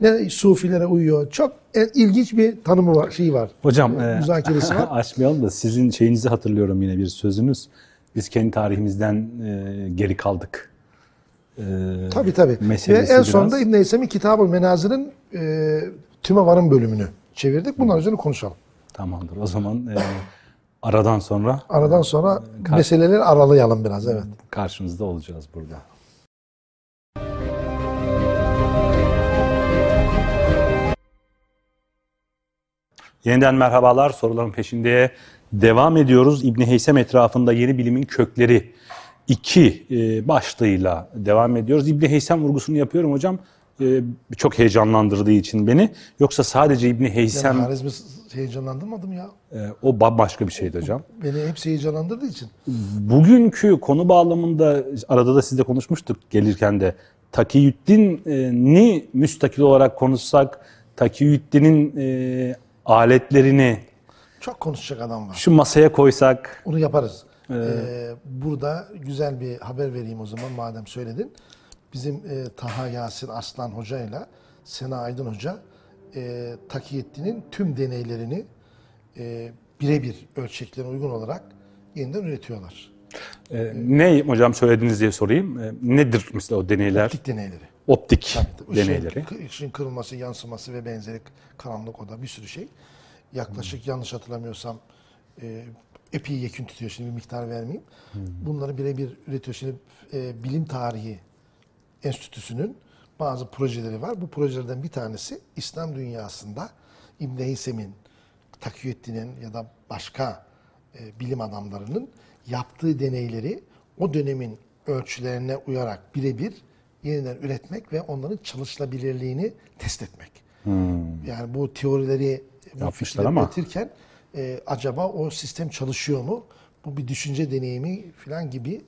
Speaker 2: ne sufilere uyuyor. Çok ilginç bir tanımı var, şeyi var.
Speaker 1: Hocam, e, müzakeresi var. açmayalım da sizin şeyinizi hatırlıyorum yine bir sözünüz. Biz kendi tarihimizden e, geri kaldık.
Speaker 2: E, tabii tabii. Ve en biraz... sonunda İbn-i Eysem'in Kitab-ı Menazır'ın e, Tümevar'ın bölümünü çevirdik. Bunlar üzerine konuşalım.
Speaker 1: Tamamdır. O zaman e, aradan sonra
Speaker 2: aradan sonra e, meseleleri aralayalım biraz evet.
Speaker 1: Karşınızda olacağız burada. Yeniden merhabalar. Soruların peşindeye devam ediyoruz. İbni Heysem etrafında yeni bilimin kökleri 2 e, başlığıyla devam ediyoruz. İbni Heysem vurgusunu yapıyorum hocam. E, çok heyecanlandırdığı için beni. Yoksa sadece İbni
Speaker 2: Yani
Speaker 1: Heysem
Speaker 2: Harizmi heyecanlandırmadım ya.
Speaker 1: e, o bambaşka bir şeydi hocam.
Speaker 2: Beni hepsi heyecanlandırdığı için.
Speaker 1: Bugünkü konu bağlamında arada da sizle konuşmuştuk gelirken de Takiyüddin'i müstakil olarak konuşsak, Takiyüddin'in e, aletlerini
Speaker 2: Çok konuşacak adam var.
Speaker 1: şu masaya koysak
Speaker 2: Onu yaparız. Ee, burada güzel bir haber vereyim o zaman madem söyledin. Bizim e, Taha Yasir Aslan Hoca ile Sena Aydın Hoca e, Takiyettin'in tüm deneylerini e, birebir ölçeklerine uygun olarak yeniden üretiyorlar.
Speaker 1: e, ne hocam söylediniz diye sorayım. E, nedir mesela o deneyler?
Speaker 2: Optik deneyleri.
Speaker 1: Optik
Speaker 2: Işığın-
Speaker 1: deneyleri.
Speaker 2: ışığın kırılması, yansıması ve benzeri karanlık oda bir sürü şey. Yaklaşık yanlış hatırlamıyorsam e, epey yekün tutuyor şimdi bir miktar vermeyeyim. Bunları birebir üretiyor. Şimdi e, Bilim Tarihi Enstitüsü'nün bazı projeleri var. Bu projelerden bir tanesi İslam dünyasında İbn Heysem'in, Takiyüddin'in ya da başka e, bilim adamlarının yaptığı deneyleri o dönemin ölçülerine uyarak birebir yeniden üretmek ve onların çalışılabilirliğini test etmek. Yani bu teorileri bu
Speaker 1: Yapmışlar
Speaker 2: fikirleri
Speaker 1: ama-
Speaker 2: üretirken e, acaba o sistem çalışıyor mu? Bu bir düşünce deneyimi falan gibi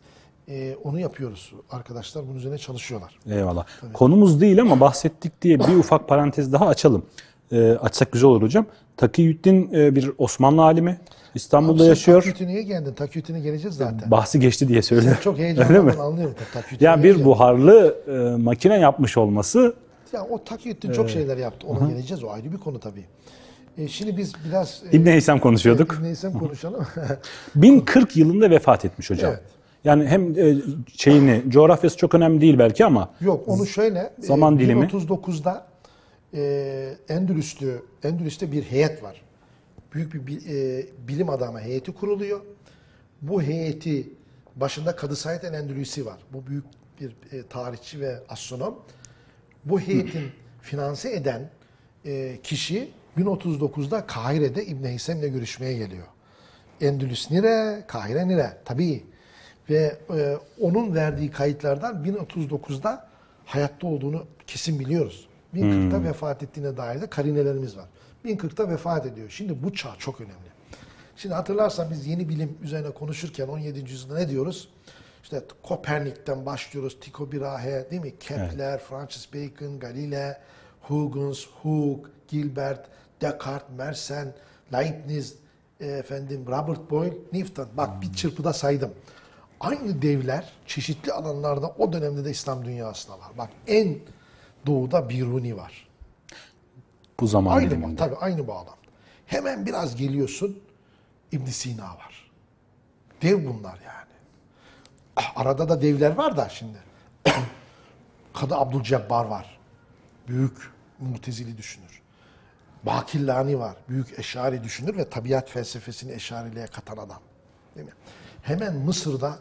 Speaker 2: e, onu yapıyoruz. Arkadaşlar bunun üzerine çalışıyorlar.
Speaker 1: Eyvallah. Konumuz değil ama bahsettik diye bir ufak parantez daha açalım. E, açsak güzel olur hocam. Takiyüddin e, bir Osmanlı alimi. İstanbul'da
Speaker 2: Sen
Speaker 1: yaşıyor.
Speaker 2: Takiyütü'ne geldin. Takiyütü'ne geleceğiz zaten.
Speaker 1: Bahsi geçti diye söyle.
Speaker 2: Çok
Speaker 1: Öyle mi?
Speaker 2: heyecanlandın anlıyorum. Takiyütü'ne
Speaker 1: Ya bir buharlı e, makine yapmış olması
Speaker 2: Ya o Takiyüddin çok şeyler yaptı. Ona geleceğiz. O ayrı bir konu tabii. E, şimdi biz biraz e,
Speaker 1: İbn Heysem konuşuyorduk.
Speaker 2: İbn Heysem konuşalım.
Speaker 1: 1040 yılında vefat etmiş hocam.
Speaker 2: Evet.
Speaker 1: Yani hem e, şeyini, coğrafyası çok önemli değil belki ama
Speaker 2: Yok onu şöyle.
Speaker 1: Zaman
Speaker 2: e,
Speaker 1: dilimi.
Speaker 2: 1039'da e, Endülüslü, Endülüs'te bir heyet var. Büyük bir bi- e, bilim adamı heyeti kuruluyor. Bu heyeti başında Kadı Said el Endülüsi var. Bu büyük bir e, tarihçi ve astronom. Bu heyetin finanse eden e, kişi 1039'da Kahire'de İbn Heysem'le görüşmeye geliyor. Endülüs nire, Kahire nire. Tabii. Ve e, onun verdiği kayıtlardan 1039'da hayatta olduğunu kesin biliyoruz. 1040'ta vefat ettiğine dair de karinelerimiz var. 1040'ta vefat ediyor. Şimdi bu çağ çok önemli. Şimdi hatırlarsan biz yeni bilim üzerine konuşurken 17. yüzyılda ne diyoruz? İşte Kopernik'ten başlıyoruz. Tycho Brahe, değil mi? Kepler, Francis Bacon, Galilei, Huygens, Hooke, Gilbert, Descartes, Mersenne, Leibniz, e, efendim Robert Boyle, Newton. Bak bir çırpıda saydım. Aynı devler çeşitli alanlarda o dönemde de İslam dünyasında var. Bak en doğuda Biruni var.
Speaker 1: bu zaman
Speaker 2: Aynı
Speaker 1: diliminde.
Speaker 2: tabii aynı bağlam. Hemen biraz geliyorsun İbn Sina var. Dev bunlar yani. Arada da devler var da şimdi. Kadı Abdülcebbar var. Büyük mutezili düşünür. Bakillani var. Büyük eşari düşünür ve tabiat felsefesini eşariliğe katan adam. Değil mi? Hemen Mısır'da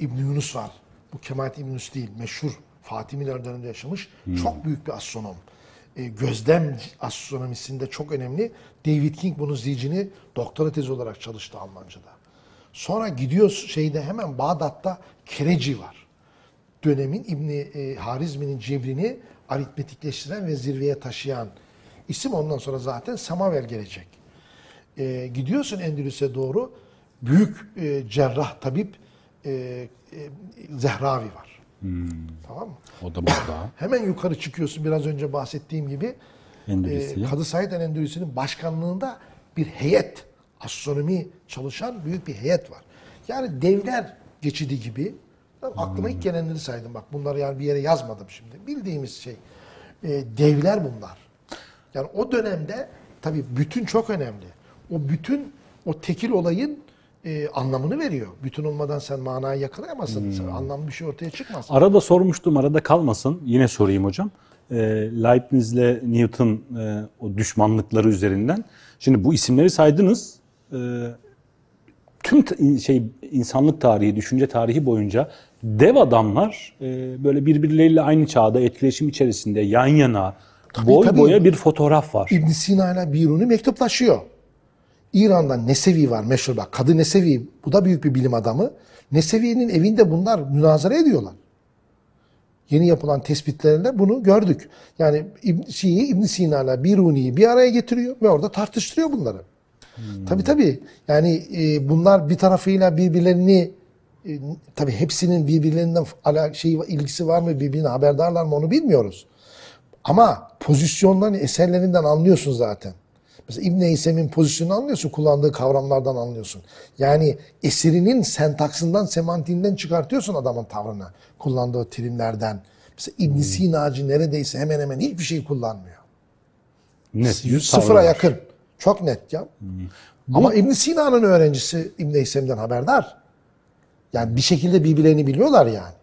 Speaker 2: İbn Yunus var. Bu Kemalettin İbn Yunus değil. Meşhur Fatimiler döneminde yaşamış. Çok büyük bir astronom. E, gözlem astronomisinde çok önemli. David King bunun zicini doktora tezi olarak çalıştı Almanca'da. Sonra gidiyor şeyde hemen Bağdat'ta Kereci var. Dönemin İbni e, Harizmi'nin cebrini aritmetikleştiren ve zirveye taşıyan isim ondan sonra zaten Samavel gelecek. E, gidiyorsun Endülüs'e doğru büyük e, cerrah tabip e, e, Zehravi var. Tamam mı?
Speaker 1: O da burada.
Speaker 2: Hemen yukarı çıkıyorsun biraz önce bahsettiğim gibi.
Speaker 1: Endülüs'ü.
Speaker 2: E, Kadı Said el Endülüs'ün başkanlığında bir heyet, astronomi çalışan büyük bir heyet var. Yani devler geçidi gibi. Ben aklıma ilk gelenleri saydım bak. Bunları yani bir yere yazmadım şimdi. Bildiğimiz şey. E, devler bunlar. Yani o dönemde tabii bütün çok önemli. O bütün o tekil olayın e, anlamını veriyor. Bütün olmadan sen manayı yakalayamazsın. Sen anlamlı bir şey ortaya çıkmaz.
Speaker 1: Arada sormuştum, arada kalmasın. Yine sorayım hocam. E, Leibniz'le Newton e, o düşmanlıkları üzerinden. Şimdi bu isimleri saydınız. E, tüm şey insanlık tarihi, düşünce tarihi boyunca dev adamlar e, böyle birbirleriyle aynı çağda etkileşim içerisinde yan yana boy
Speaker 2: tabii.
Speaker 1: boya bir fotoğraf var.
Speaker 2: İbn Sina ile Biruni mektuplaşıyor. İran'da Nesevi var meşhur bak. Kadı Nesevi bu da büyük bir bilim adamı. Nesevi'nin evinde bunlar münazara ediyorlar. Yeni yapılan tespitlerinde bunu gördük. Yani İbn, Şii İbn Sina'la Biruni'yi bir araya getiriyor ve orada tartıştırıyor bunları. Tabii tabii. Yani e, bunlar bir tarafıyla birbirlerini e, tabii hepsinin birbirlerinden ala şey ilgisi var mı birbirine haberdarlar mı onu bilmiyoruz. Ama pozisyonlarını eserlerinden anlıyorsun zaten. Mesela İbn Heysem'in pozisyonunu anlıyorsun, kullandığı kavramlardan anlıyorsun. Yani eserinin sentaksından, semantiğinden çıkartıyorsun adamın tavrını, kullandığı terimlerden. Mesela İbn Sina'cı neredeyse hemen hemen hiçbir şey kullanmıyor.
Speaker 1: Net yüz
Speaker 2: Sıfıra yakın. Çok net ya. Ama İbn Sina'nın öğrencisi İbn Heysem'den haberdar. Yani bir şekilde birbirlerini biliyorlar yani.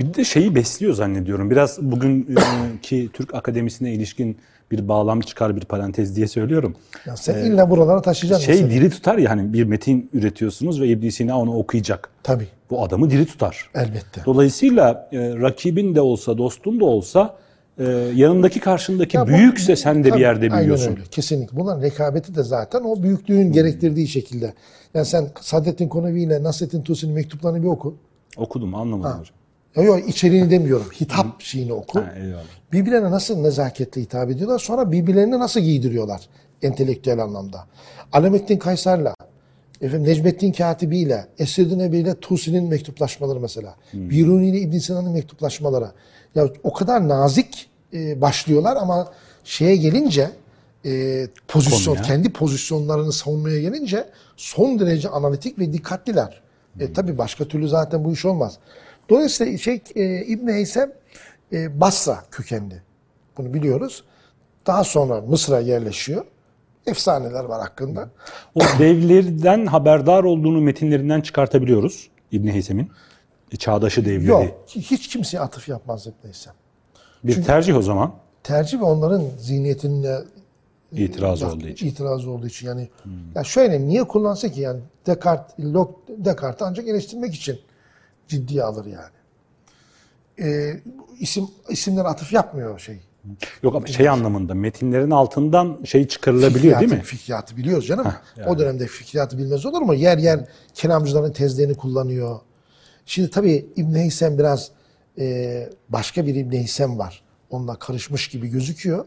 Speaker 1: Bir de şeyi besliyor zannediyorum. Biraz bugünkü Türk akademisine ilişkin bir bağlam çıkar bir parantez diye söylüyorum.
Speaker 2: Ya sen illa buralara taşıyacaksın.
Speaker 1: Şey
Speaker 2: mesela.
Speaker 1: diri tutar ya hani bir metin üretiyorsunuz ve İbn Sina onu okuyacak.
Speaker 2: Tabii
Speaker 1: Bu adamı diri tutar.
Speaker 2: elbette.
Speaker 1: Dolayısıyla e, rakibin de olsa, dostun da olsa e, yanındaki karşındaki
Speaker 2: Ya bu-
Speaker 1: büyükse sen de bir
Speaker 2: Tabii,
Speaker 1: yerde
Speaker 2: aynen
Speaker 1: büyüyorsun.
Speaker 2: öyle. Kesinlikle. Bunların rekabeti de zaten o büyüklüğün gerektirdiği şekilde. Yani sen Saadettin Konevi ile Nasrettin Tusi'nin mektuplarını bir oku.
Speaker 1: Okudum anlamadım hocam.
Speaker 2: Yok yok içeriğini demiyorum. Hitap şeyini oku.
Speaker 1: Ha, eyvallah.
Speaker 2: Birbirlerine nasıl nezaketle hitap ediyorlar sonra birbirlerini nasıl giydiriyorlar entelektüel anlamda. Alamettin Kaysar'la efendim Necmettin Katibi ile Esreddin Ebi ile Tusi'nin mektuplaşmaları mesela. Biruni ile İbn Sina'nın mektuplaşmaları. Ya o kadar nazik e, başlıyorlar ama şeye gelince e, pozisyon
Speaker 1: Konuya.
Speaker 2: kendi pozisyonlarını savunmaya gelince son derece analitik ve dikkatliler. E, tabii başka türlü zaten bu iş olmaz. Dolayısıyla şey e, İbn Heysem e, Basra kökenli. Bunu biliyoruz. Daha sonra Mısır'a yerleşiyor. Efsaneler var hakkında.
Speaker 1: O devlerden haberdar olduğunu metinlerinden çıkartabiliyoruz İbn Heysem'in. E, Çağdaşı devleri.
Speaker 2: Yok. Hiç kimseye atıf yapmaz İbn Heysem.
Speaker 1: Bir tercih o zaman.
Speaker 2: Tercih ve onların zihniyetine
Speaker 1: İtirazı
Speaker 2: Ya,
Speaker 1: olduğu için.
Speaker 2: itirazı olduğu için yani ya şöyle niye kullansa ki yani Descartes, Locke, Descartes'i ancak eleştirmek için ciddiye alır yani. Ee, isim isimlere atıf yapmıyor şey.
Speaker 1: Yok ama şey anlamında metinlerin altından şey çıkarılabiliyor değil mi?
Speaker 2: Fikriyatı biliyoruz canım. O dönemde fikriyatı bilmez olur mu? Yer yer kelamcıların tezlerini kullanıyor. Şimdi tabii İbn Heysem biraz e, başka bir İbn Heysem var. Onunla karışmış gibi gözüküyor.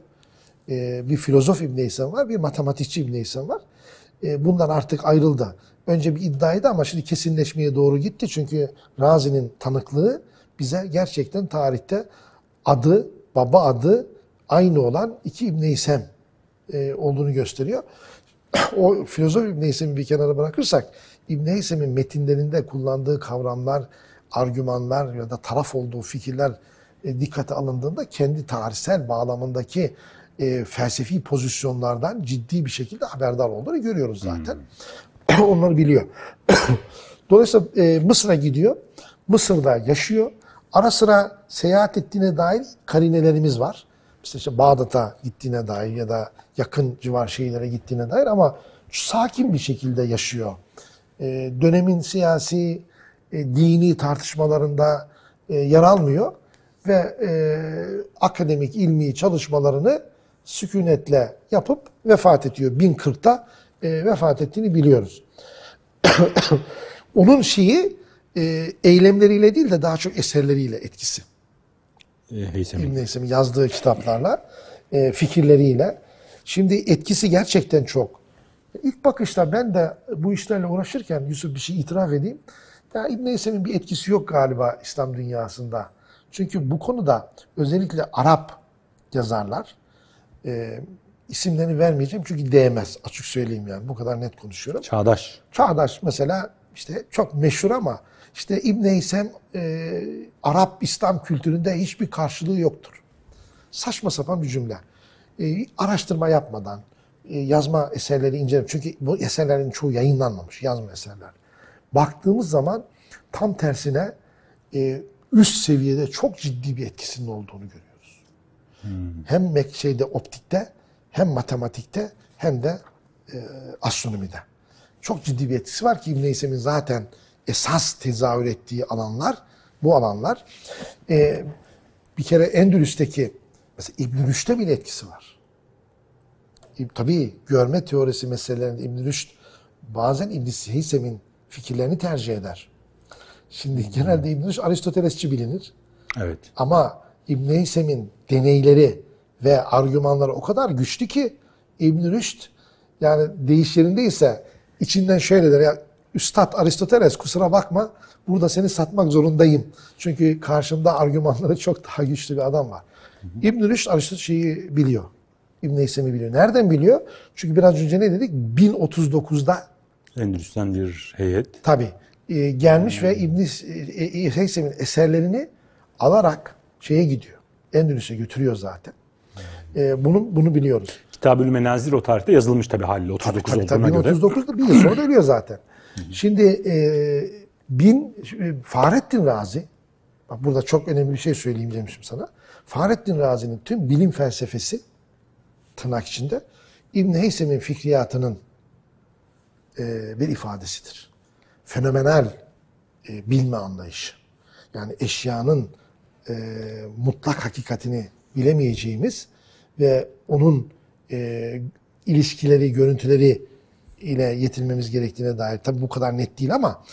Speaker 2: E, bir filozof İbn Heysem var, bir matematikçi İbn Heysem var. E, bunlar artık ayrıldı. Önce bir iddiaydı ama şimdi kesinleşmeye doğru gitti. Çünkü Razi'nin tanıklığı bize gerçekten tarihte adı, baba adı aynı olan iki İbn Heysem e, olduğunu gösteriyor. o filozof İbn Heysem'i bir kenara bırakırsak İbn Heysem'in metinlerinde kullandığı kavramlar, argümanlar ya da taraf olduğu fikirler e, dikkate alındığında kendi tarihsel bağlamındaki e, felsefi pozisyonlardan ciddi bir şekilde haberdar olduğunu görüyoruz zaten. Onları biliyor. Dolayısıyla e, Mısır'a gidiyor. Mısır'da yaşıyor. Ara sıra seyahat ettiğine dair karinelerimiz var. Mesela işte Bağdat'a gittiğine dair ya da yakın civar şehirlere gittiğine dair ama sakin bir şekilde yaşıyor. E, dönemin siyasi, e, dini tartışmalarında e, yer almıyor ve e, akademik, ilmi çalışmalarını sükunetle yapıp vefat ediyor. 1040'ta e, vefat ettiğini biliyoruz. Onun şeyi e, eylemleriyle değil de daha çok eserleriyle etkisi.
Speaker 1: E, Heysem'in.
Speaker 2: İbn Heysem'in yazdığı kitaplarla, e, fikirleriyle. Şimdi etkisi gerçekten çok. İlk bakışta ben de bu işlerle uğraşırken Yusuf bir şey itiraf edeyim. Ya İbn Heysem'in bir etkisi yok galiba İslam dünyasında. Çünkü bu konuda özellikle Arap yazarlar e, isimlerini vermeyeceğim çünkü değmez açık söyleyeyim yani bu kadar net konuşuyorum.
Speaker 1: Çağdaş.
Speaker 2: Çağdaş mesela işte çok meşhur ama işte İbn Heysem e, Arap İslam kültüründe hiçbir karşılığı yoktur. Saçma sapan bir cümle. E, araştırma yapmadan e, yazma eserleri inceledim. Çünkü bu eserlerin çoğu yayınlanmamış yazma eserler. Baktığımız zaman tam tersine e, üst seviyede çok ciddi bir etkisinin olduğunu görüyoruz. Hem mek- şeyde optikte hem matematikte hem de e, astronomide. Çok ciddi bir etkisi var ki İbn Heysem'in zaten esas tezahür ettiği alanlar bu alanlar. E, bir kere Endülüs'teki mesela İbn Rüşd'e bile etkisi var. İb- Tabii görme teorisi meselelerinde İbn Rüşd bazen İbn Heysem'in fikirlerini tercih eder. Şimdi genelde İbn Rüşd Aristotelesçi bilinir.
Speaker 1: Evet.
Speaker 2: Ama İbn Heysem'in deneyleri ve argümanları o kadar güçlü ki İbn Rüşd yani deyiş yerindeyse içinden şöyle der ya Üstad Aristoteles kusura bakma burada seni satmak zorundayım. Çünkü karşımda argümanları çok daha güçlü bir adam var. İbn Rüşd Aristoteles şeyi biliyor. İbn Heysem'i biliyor. Nereden biliyor? Çünkü biraz önce ne dedik? 1039'da
Speaker 1: Endülüs'ten bir heyet.
Speaker 2: Tabi gelmiş ve İbn Heysem'in eserlerini alarak şeye gidiyor. Endülüs'e götürüyor zaten. E, bunu bunu biliyoruz.
Speaker 1: Kitab-ül Menazir o tarihte yazılmış tabii haliyle 39
Speaker 2: Tabii, tabii,
Speaker 1: olduğuna göre.
Speaker 2: 1039'da bir yıl sonra ölüyor zaten. Şimdi e, bin e, Fahrettin Razi bak burada çok önemli bir şey söyleyeyim demişim sana. Fahrettin Razi'nin tüm bilim felsefesi tırnak içinde İbn Heysem'in fikriyatının e, bir ifadesidir. Fenomenal e, bilme anlayışı. Yani eşyanın e, mutlak hakikatini bilemeyeceğimiz ve onun e, ilişkileri, görüntüleri ile yetinmemiz gerektiğine dair. Tabi bu kadar net değil ama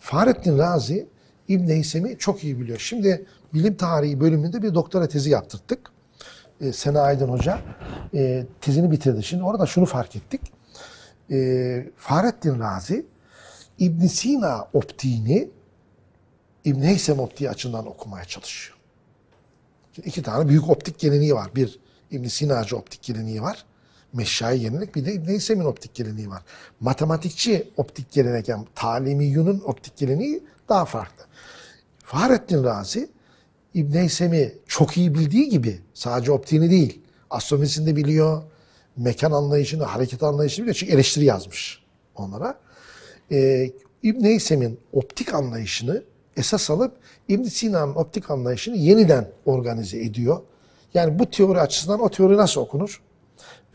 Speaker 2: Fahrettin Razi İbn Heysem'i çok iyi biliyor. Şimdi bilim tarihi bölümünde bir doktora tezi yaptırttık. E, Sena Aydın Hoca e, tezini bitirdi. Şimdi orada şunu fark ettik. E, Fahrettin Razi İbn Sina optiğini İbn Heysem optiği açısından okumaya çalışıyor. Şimdi iki tane büyük optik geleneği var. Bir İbn Sina'cı optik geleneği var. Meşşai gelenek bir de İbn Heysem'in optik geleneği var. Matematikçi optik gelenek yani Talimiyyun'un optik geleneği daha farklı. Fahrettin Razi İbn Heysem'i çok iyi bildiği gibi sadece optiğini değil, astronomisini de biliyor, mekan anlayışını, hareket anlayışını biliyor. Çünkü eleştiri yazmış onlara. Ee, İbn Heysem'in optik anlayışını esas alıp İbn Sina'nın optik anlayışını yeniden organize ediyor. Yani bu teori açısından o teori nasıl okunur?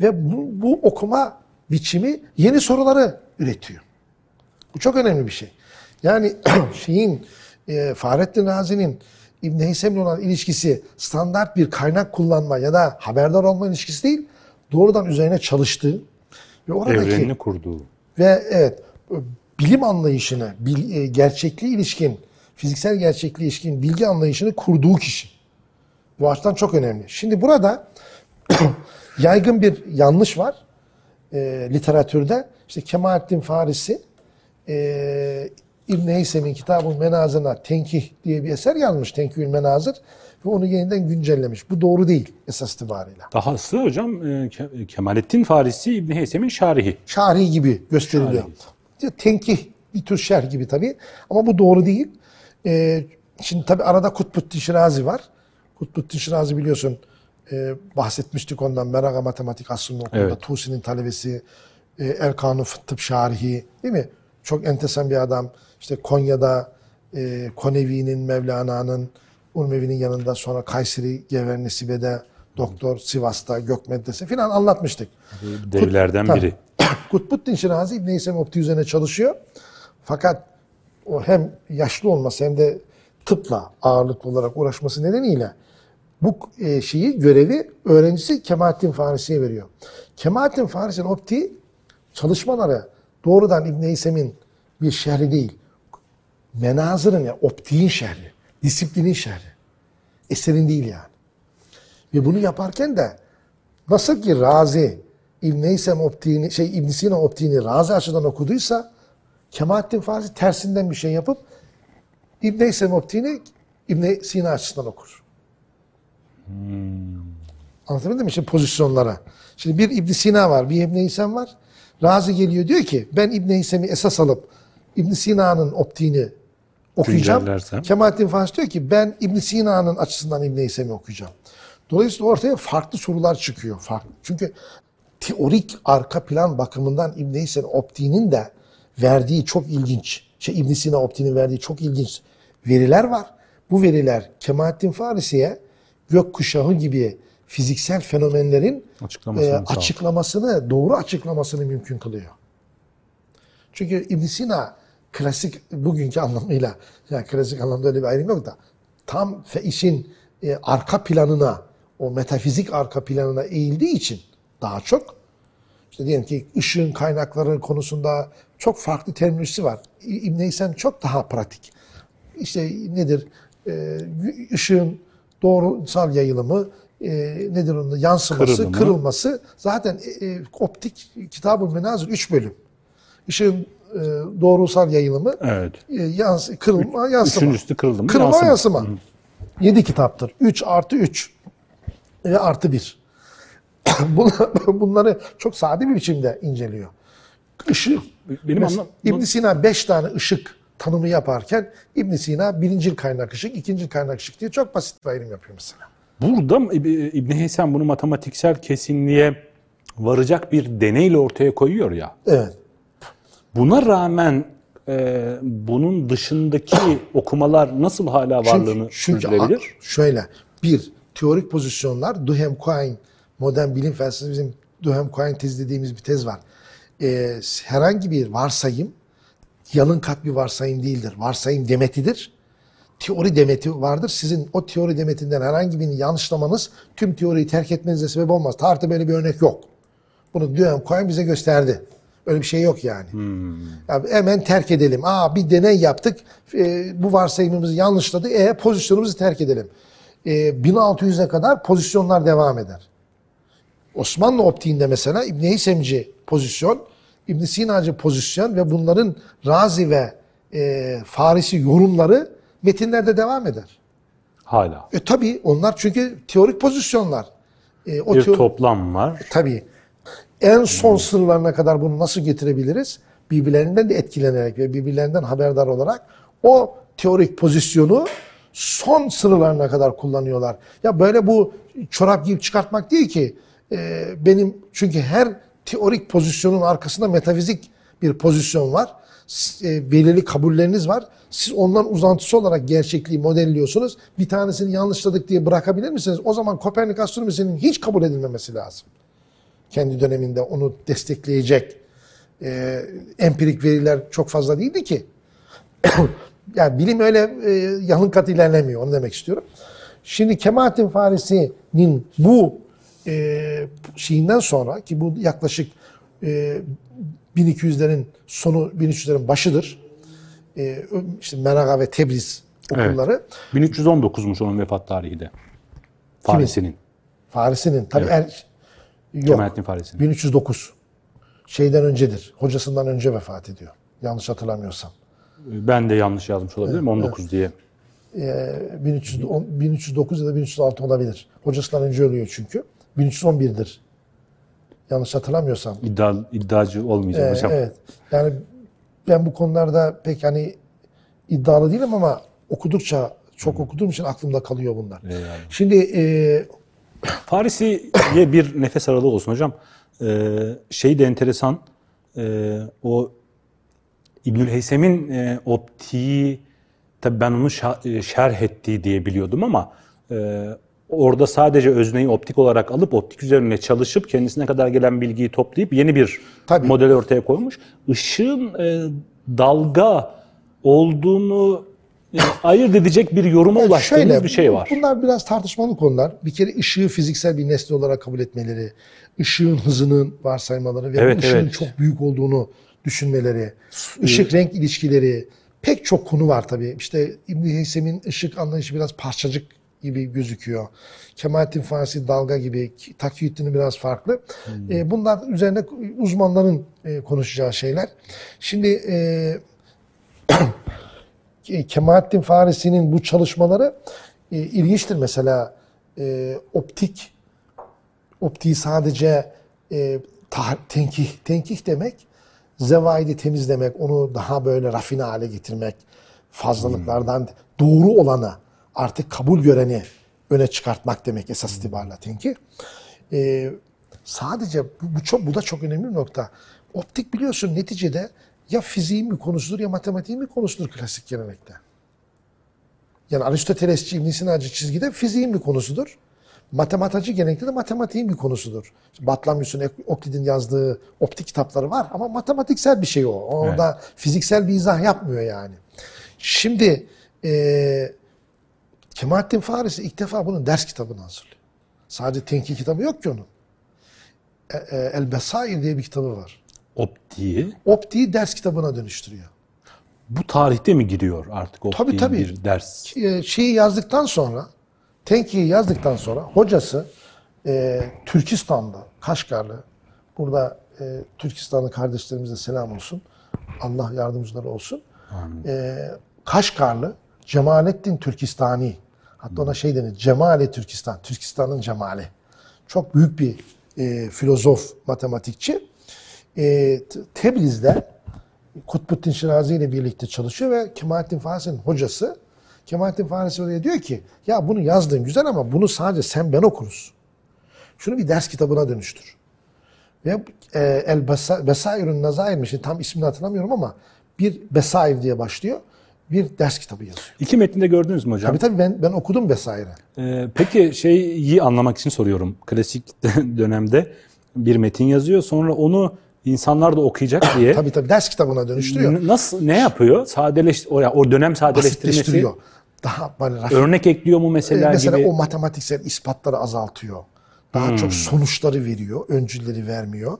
Speaker 2: Ve bu, bu okuma biçimi yeni soruları üretiyor. Bu çok önemli bir şey. Yani şeyin e, Fahrettin Razi'nin İbn Heysem'le olan ilişkisi standart bir kaynak kullanma ya da haberdar olma ilişkisi değil, doğrudan üzerine çalıştığı ve oradaki
Speaker 1: Evrenini kurduğu.
Speaker 2: ve evet bilim anlayışını, bil, e, gerçekliğe ilişkin, fiziksel gerçekliğe ilişkin bilgi anlayışını kurduğu kişi. Bu açıdan çok önemli. Şimdi burada yaygın bir yanlış var e, literatürde. İşte Kemalettin Farisi e, İbn Heysem'in kitabın menazına Tenkih diye bir eser yazmış. Tenkihül Menazır ve onu yeniden güncellemiş. Bu doğru değil esas itibariyle.
Speaker 1: Dahası hocam e, Ke- Kemalettin Farisi İbn Heysem'in şarihi.
Speaker 2: şerhi gibi gösteriliyor. Tenkih bir tür şerh gibi tabii. Ama bu doğru değil. Ee, şimdi tabii arada Kutbuddin Şirazi var. Kutbuddin Şirazi biliyorsun e, bahsetmiştik ondan. Meraga Matematik aslında okulunda.
Speaker 1: Evet.
Speaker 2: Tusi'nin talebesi. E, Erkanun Tıp Şarihi. Değil mi? Çok entesan bir adam. İşte Konya'da e, Konevi'nin, Mevlana'nın, Urmevi'nin yanında sonra Kayseri Gevher Nesibe'de doktor, Sivas'ta Gökmedres'e filan anlatmıştık.
Speaker 1: Devlerden
Speaker 2: Tabii.
Speaker 1: biri.
Speaker 2: Kutbuddin Şirazi İbn Heysem optiği üzerine çalışıyor. Fakat o hem yaşlı olması hem de tıpla ağırlıklı olarak uğraşması nedeniyle bu e, şeyi görevi öğrencisi Kemalettin Farisi'ye veriyor. Kemalettin Farisi'nin optiği çalışmaları doğrudan İbn Heysem'in bir şerhi değil. Menazırın ya optiğin şerhi, disiplinin şerhi. Eserin değil yani. Ve bunu yaparken de nasıl ki Razi İbn Heysem optiğini, şey İbn Sina optiğini Razi açıdan okuduysa Kemalettin Farisi tersinden bir şey yapıp İbn Heysem optiğini İbn Sina açısından okur. Anlatabildim mi? Şimdi pozisyonlara. Şimdi bir İbn Sina var, bir İbn Heysem var. Razi geliyor diyor ki ben İbn Heysem'i esas alıp İbn Sina'nın optiğini okuyacağım. Kemalettin Farisi diyor ki ben İbn Sina'nın açısından İbn Heysem'i okuyacağım. Dolayısıyla ortaya farklı sorular çıkıyor. Farklı. Çünkü teorik arka plan bakımından İbn Heysem optiğinin de verdiği çok ilginç, şey İbn Sina optiğinin verdiği çok ilginç veriler var. Bu veriler Kemalettin Farisi'ye gökkuşağı gibi fiziksel fenomenlerin
Speaker 1: Açıklamasını
Speaker 2: e, açıklamasını, doğru açıklamasını mümkün kılıyor. Çünkü ibn Sina klasik bugünkü anlamıyla, yani klasik anlamda öyle bir ayrım yok da tam fe işin e, arka planına, o metafizik arka planına eğildiği için daha çok işte diyelim ki ışığın kaynakları konusunda çok farklı terminolojisi var. İ- İbn Heysem çok daha pratik. İşte nedir? Ee, ışığın doğrusal yayılımı, e, nedir onun yansıması,
Speaker 1: Kırılımı.
Speaker 2: kırılması. Zaten e, e, optik kitab-ı menazir 3 bölüm. Işığın e, doğrusal yayılımı,
Speaker 1: Evet.
Speaker 2: e, yans, kırılma, yansıma.
Speaker 1: Üçüncüsü kırıldı mı?
Speaker 2: Kırılma
Speaker 1: Yansıma.
Speaker 2: yansıma. 7 kitaptır. 3 artı 3 ve artı 1. Bunları çok sade bir biçimde inceliyor. Işık.
Speaker 1: Benim anlam-
Speaker 2: İbn Sina 5 tane ışık tanımı yaparken İbn Sina birincil kaynak ışık, ikincil kaynak ışık diye çok basit bir ayrım yapıyor mesela.
Speaker 1: Burada İbn Heysem bunu matematiksel kesinliğe varacak bir deneyle ortaya koyuyor ya.
Speaker 2: Evet.
Speaker 1: Buna rağmen e, bunun dışındaki okumalar nasıl hala varlığını
Speaker 2: çünkü
Speaker 1: sürdürebilir?
Speaker 2: a- şöyle bir teorik pozisyonlar Duhem Quine modern bilim felsefesi bizim Duhem Quine tezi dediğimiz bir tez var. Ee, herhangi bir varsayım yalın kat bir varsayım değildir. Varsayım demetidir. Teori demeti vardır. Sizin o teori demetinden herhangi birini yanlışlamanız tüm teoriyi terk etmenize sebep olmaz. Tarihte böyle bir örnek yok. Bunu Duhem Quine bize gösterdi. Öyle bir şey yok yani. Ya hemen terk edelim. Aa bir deney yaptık. E, bu varsayımımızı yanlışladı. E pozisyonumuzu terk edelim. E, 1600'e kadar pozisyonlar devam eder. Osmanlı optiğinde mesela İbn Heysemci pozisyon, İbn Sinacı pozisyon ve bunların Razi ve e, Farisi yorumları metinlerde devam eder.
Speaker 1: Hala.
Speaker 2: E tabii onlar çünkü teorik pozisyonlar. E, o
Speaker 1: Bir toplam var.
Speaker 2: Tabii. En son sınırlarına kadar bunu nasıl getirebiliriz? Birbirlerinden de etkilenerek ve birbirlerinden haberdar olarak o teorik pozisyonu son sınırlarına kadar kullanıyorlar. Ya böyle bu çorap giyip çıkartmak değil ki. Ee, benim çünkü her teorik pozisyonun arkasında metafizik bir pozisyon var. E, belirli kabulleriniz var. Siz ondan uzantısı olarak gerçekliği modelliyorsunuz. Bir tanesini yanlışladık diye bırakabilir misiniz? O zaman Kopernik astronomisinin hiç kabul edilmemesi lazım kendi döneminde onu destekleyecek e, empirik veriler çok fazla değildi ki. yani bilim öyle e, yalın kat ilerlemiyor onu demek istiyorum. Şimdi Kemalettin Farisi'nin bu e, şeyinden sonra ki bu yaklaşık e, 1200'lerin sonu 1300'lerin başıdır. E, işte Menaga ve Tebriz okulları.
Speaker 1: 1319'muş onun vefat tarihi de. Farisi'nin.
Speaker 2: Farisi'nin tabii er, yok.
Speaker 1: Kemalettin Farisi'nin.
Speaker 2: 1309. Şeyden öncedir. Hocasından önce vefat ediyor. Yanlış hatırlamıyorsam.
Speaker 1: Ben de yanlış yazmış olabilirim 19 diye.
Speaker 2: Ee, 1300, on- 1309 ya da 1306 olabilir. Hocasından önce ölüyor çünkü. 1311'dir. Yanlış hatırlamıyorsam.
Speaker 1: İddia, iddiacı olmayacağım
Speaker 2: Ee,
Speaker 1: hocam.
Speaker 2: evet. Yani ben bu konularda pek hani iddialı değilim ama okudukça çok okuduğum için aklımda kalıyor bunlar. Şimdi e,
Speaker 1: Farisi'ye bir nefes aralığı olsun hocam. Ee, şey de enteresan. Ee, o İbnül Heysem'in e, optiği tabii ben onu e, şerh ettiği diye biliyordum ama e, orada sadece özneyi optik olarak alıp optik üzerine çalışıp kendisine kadar gelen bilgiyi toplayıp yeni bir
Speaker 2: Tabii.
Speaker 1: model ortaya koymuş. Işığın e, dalga olduğunu e, ayırt edecek bir yoruma ulaştığımız bir şey var.
Speaker 2: Bunlar biraz tartışmalı konular. Bir kere ışığı fiziksel bir nesne olarak kabul etmeleri, ışığın hızının varsaymaları ve
Speaker 1: Evet,
Speaker 2: ışığın
Speaker 1: evet.
Speaker 2: çok büyük olduğunu düşünmeleri, ışık renk ilişkileri, pek çok konu var tabii. İşte İbn Heysem'in ışık anlayışı biraz parçacık gibi gözüküyor. Kemalettin Farisi dalga gibi, Takiyüddin'in biraz farklı.
Speaker 1: Hmm.
Speaker 2: E, bunlar üzerine uzmanların e, konuşacağı şeyler. Şimdi e, Ke- Kemalettin Farisi'nin bu çalışmaları e, ilginçtir. Mesela e, optik, optiği sadece e, tah- tenkih, tenkih demek, zevaidi temizlemek, onu daha böyle rafine hale getirmek, fazlalıklardan doğru olanı, artık kabul göreni öne çıkartmak demek esas itibariyle tenkih. E, sadece bu, bu çok bu da çok önemli bir nokta. Optik biliyorsun neticede ya fiziğin bir konusudur ya matematiğin bir konusudur klasik gelenekte. Yani Aristotelesçi İbn Sinacı çizgide fiziğin bir konusudur. Matematikçi gelenekte de matematiğin bir konusudur. Batlamyus'un, Oklid'in yazdığı optik kitapları var ama matematiksel bir şey o. Orada fiziksel bir izah yapmıyor yani. Şimdi e, Kemalettin Farisi ilk defa bunun ders kitabını hazırlıyor. Sadece tenkil kitabı yok ki onun. e, e, El Besair diye bir kitabı var.
Speaker 1: Optiği
Speaker 2: Optiği ders kitabına dönüştürüyor.
Speaker 1: bu tarihte mi giriyor artık optiğin
Speaker 2: Tabii, tabii.
Speaker 1: bir ders?
Speaker 2: e, şeyi yazdıktan sonra, Tenki'yi yazdıktan sonra hocası e, Türkistan'da, Kaşgarlı, burada e, Türkistanlı kardeşlerimize selam olsun. Allah yardımcıları olsun. E, Kaşgarlı Cemalettin Türkistani, hatta ona şey denir, Cemali Türkistan, Türkistan'ın cemali. Çok büyük bir e, filozof, matematikçi. E, Tebriz'de Kutbuddin Şirazi ile birlikte çalışıyor ve Kemalettin Farisi'nin hocası Kemalettin Farisi oraya diyor ki ya bunu yazdığın güzel ama bunu sadece sen ben okuruz. Şunu bir ders kitabına dönüştür. Ve e, El Besa- Besairun Nazair'miş. Tam ismini hatırlamıyorum ama bir Besair diye başlıyor. Bir ders kitabı yazıyor.
Speaker 1: İki metinde gördünüz mü hocam?
Speaker 2: Tabii tabii ben, ben okudum Besair'i.
Speaker 1: Ee, peki şeyi anlamak için soruyorum. Klasik dönemde bir metin yazıyor sonra onu insanlar da okuyacak diye
Speaker 2: Tabii tabii ders kitabına dönüştürüyor.
Speaker 1: Nasıl ne yapıyor? Sadeleş o, ya, o dönem sadeleştirmesi.
Speaker 2: Daha böyle rafine
Speaker 1: örnek ekliyor mu mesela,
Speaker 2: mesela
Speaker 1: gibi?
Speaker 2: o matematiksel ispatları azaltıyor. Daha çok sonuçları veriyor, öncülleri vermiyor.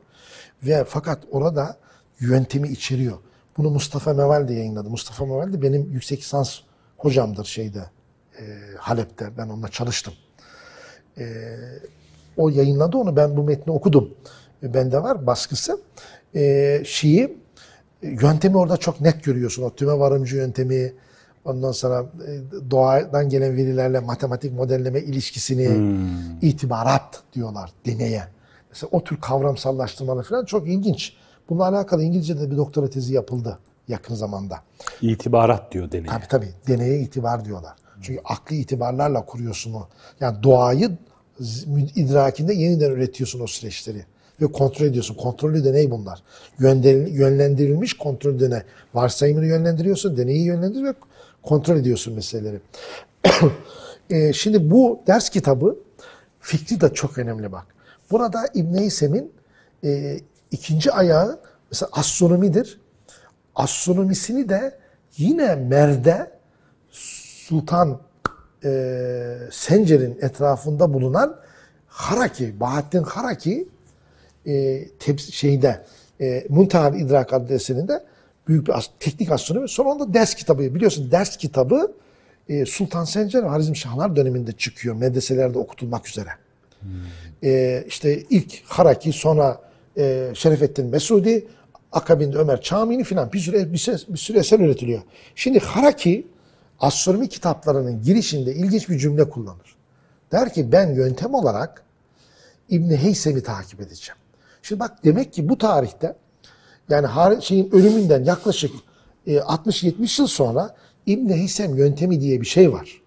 Speaker 2: Ve fakat orada yöntemi içeriyor. Bunu Mustafa Meval de yayınladı. Mustafa Meval de benim yüksek lisans hocamdır şeyde, e, Halep'te. Ben onunla çalıştım. E, o yayınladı onu. Ben bu metni okudum. E, bende var baskısı. E, şeyi, yöntemi orada çok net görüyorsun. O tüme varımcı yöntemi, ondan sonra e, doğadan gelen verilerle matematik modelleme ilişkisini, itibarat diyorlar deneye. Mesela o tür kavramsallaştırmalar falan çok ilginç. Bununla alakalı İngilizce'de bir doktora tezi yapıldı yakın zamanda.
Speaker 1: İtibarat diyor deney.
Speaker 2: Tabii tabii. Deneye itibar diyorlar. Çünkü akli itibarlarla kuruyorsun o. Yani doğayı idrakinde yeniden üretiyorsun o süreçleri. Ve kontrol ediyorsun. Kontrollü deney bunlar. Yönlendir- Yönlendirilmiş kontrol deney. Varsayımını yönlendiriyorsun, deneyi yönlendir ve kontrol ediyorsun meseleleri. Ee, şimdi bu ders kitabı fikri de çok önemli bak. Burada İbn Heysem'in e, ikinci ayağı mesela astronomidir astronomisini de yine Mer'de Sultan e, Sencer'in etrafında bulunan Haraki, Bahattin Haraki e, tepsi- şeyde e, Muntahal İdrak adlı eserinde büyük bir as- teknik astronomi. Sonra onda ders kitabı. Biliyorsun ders kitabı e, Sultan Sencer ve Harizmşahlar döneminde çıkıyor. Medreselerde okutulmak üzere. E, işte ilk Haraki sonra e, Şerefettin Mesudi akabinde Ömer Çamini filan bir sürü, bir, sürü, bir sürü eser üretiliyor. Şimdi Haraki astronomi kitaplarının girişinde ilginç bir cümle kullanır. Der ki ben yöntem olarak İbni Heysem'i takip edeceğim. Şimdi bak demek ki bu tarihte yani şeyin ölümünden yaklaşık e, 60-70 yıl sonra İbni Heysem yöntemi diye bir şey var.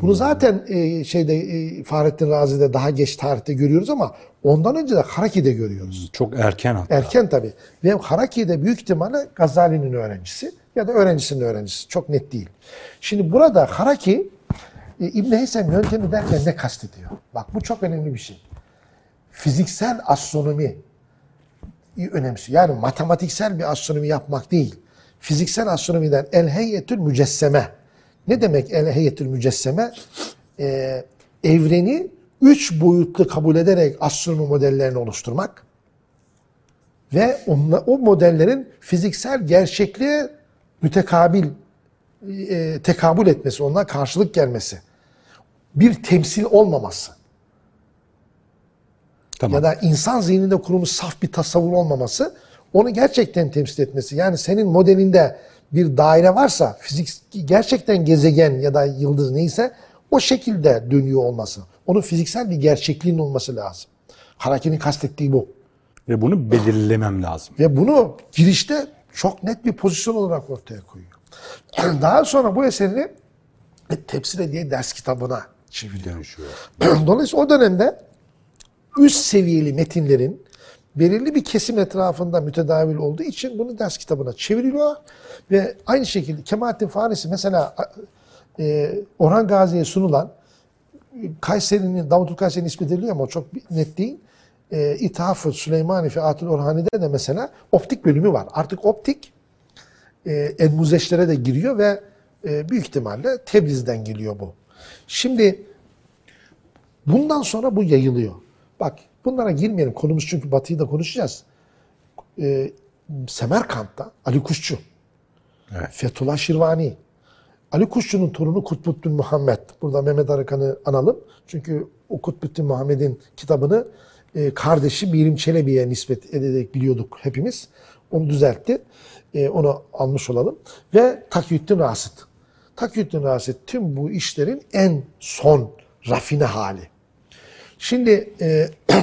Speaker 2: Bunu zaten e, şeyde e, Fahrettin Razi'de daha geç tarihte görüyoruz ama ondan önce de Haraki'de görüyoruz.
Speaker 1: Çok erken hatta.
Speaker 2: Erken tabii. Ve Haraki'de büyük ihtimalle Gazali'nin öğrencisi ya da öğrencisinin öğrencisi. Çok net değil. Şimdi burada Haraki e, İbn Heysem yöntemi derken ne kastediyor? Bak bu çok önemli bir şey. Fiziksel astronomi önemsiyor. Yani matematiksel bir astronomi yapmak değil. Fiziksel astronomiden el heyyetül mücesseme. Ne demek el heyyetül mücesseme? Ee, evreni üç boyutlu kabul ederek astronomi modellerini oluşturmak ve onla, o modellerin fiziksel gerçekliğe mütekabil e, tekabül etmesi, onlara karşılık gelmesi. Bir temsil olmaması
Speaker 1: Tamam.
Speaker 2: ya da insan zihninde kurulmuş saf bir tasavvur olmaması onu gerçekten temsil etmesi. Yani senin modelinde bir daire varsa fizik gerçekten gezegen ya da yıldız neyse o şekilde dönüyor olması. Onun fiziksel bir gerçekliğin olması lazım. Harekinin kastettiği bu.
Speaker 1: Ve bunu belirlemem lazım.
Speaker 2: Ve bunu girişte çok net bir pozisyon olarak ortaya koyuyor. Daha sonra bu eserini Tepsire diye ders kitabına çeviriyor.
Speaker 1: Dönüşüyor.
Speaker 2: Dolayısıyla o dönemde üst seviyeli metinlerin belirli bir kesim etrafında mütedavil olduğu için bunu ders kitabına çeviriyorlar. Ve aynı şekilde Kemalettin Farisi mesela e, Orhan Gazi'ye sunulan Kayseri'nin, Davutlu Kayseri'nin ismi veriliyor ama çok net değil. E, İthaf-ı Süleymani Fiatül Orhani'de de mesela optik bölümü var. Artık optik e, Elmuzeşlere de giriyor ve e, büyük ihtimalle Tebriz'den geliyor bu. Şimdi bundan sonra bu yayılıyor. Bak bunlara girmeyelim. Konumuz çünkü Batı'yı da konuşacağız. Ee, Semerkant'ta Ali Kuşçu,
Speaker 1: Evet.
Speaker 2: Fethullah Şirvani, Ali Kuşçu'nun torunu Kutbuddin Muhammed. Burada Mehmet Arıkan'ı analım. Çünkü o Kutbuddin Muhammed'in kitabını e, kardeşi Mirim Çelebi'ye nispet ederek biliyorduk hepimiz. Onu düzeltti. E, onu almış olalım. Ve Takiyüddin Rasit. Takiyüddin Rasit tüm bu işlerin en son rafine hali. Şimdi e,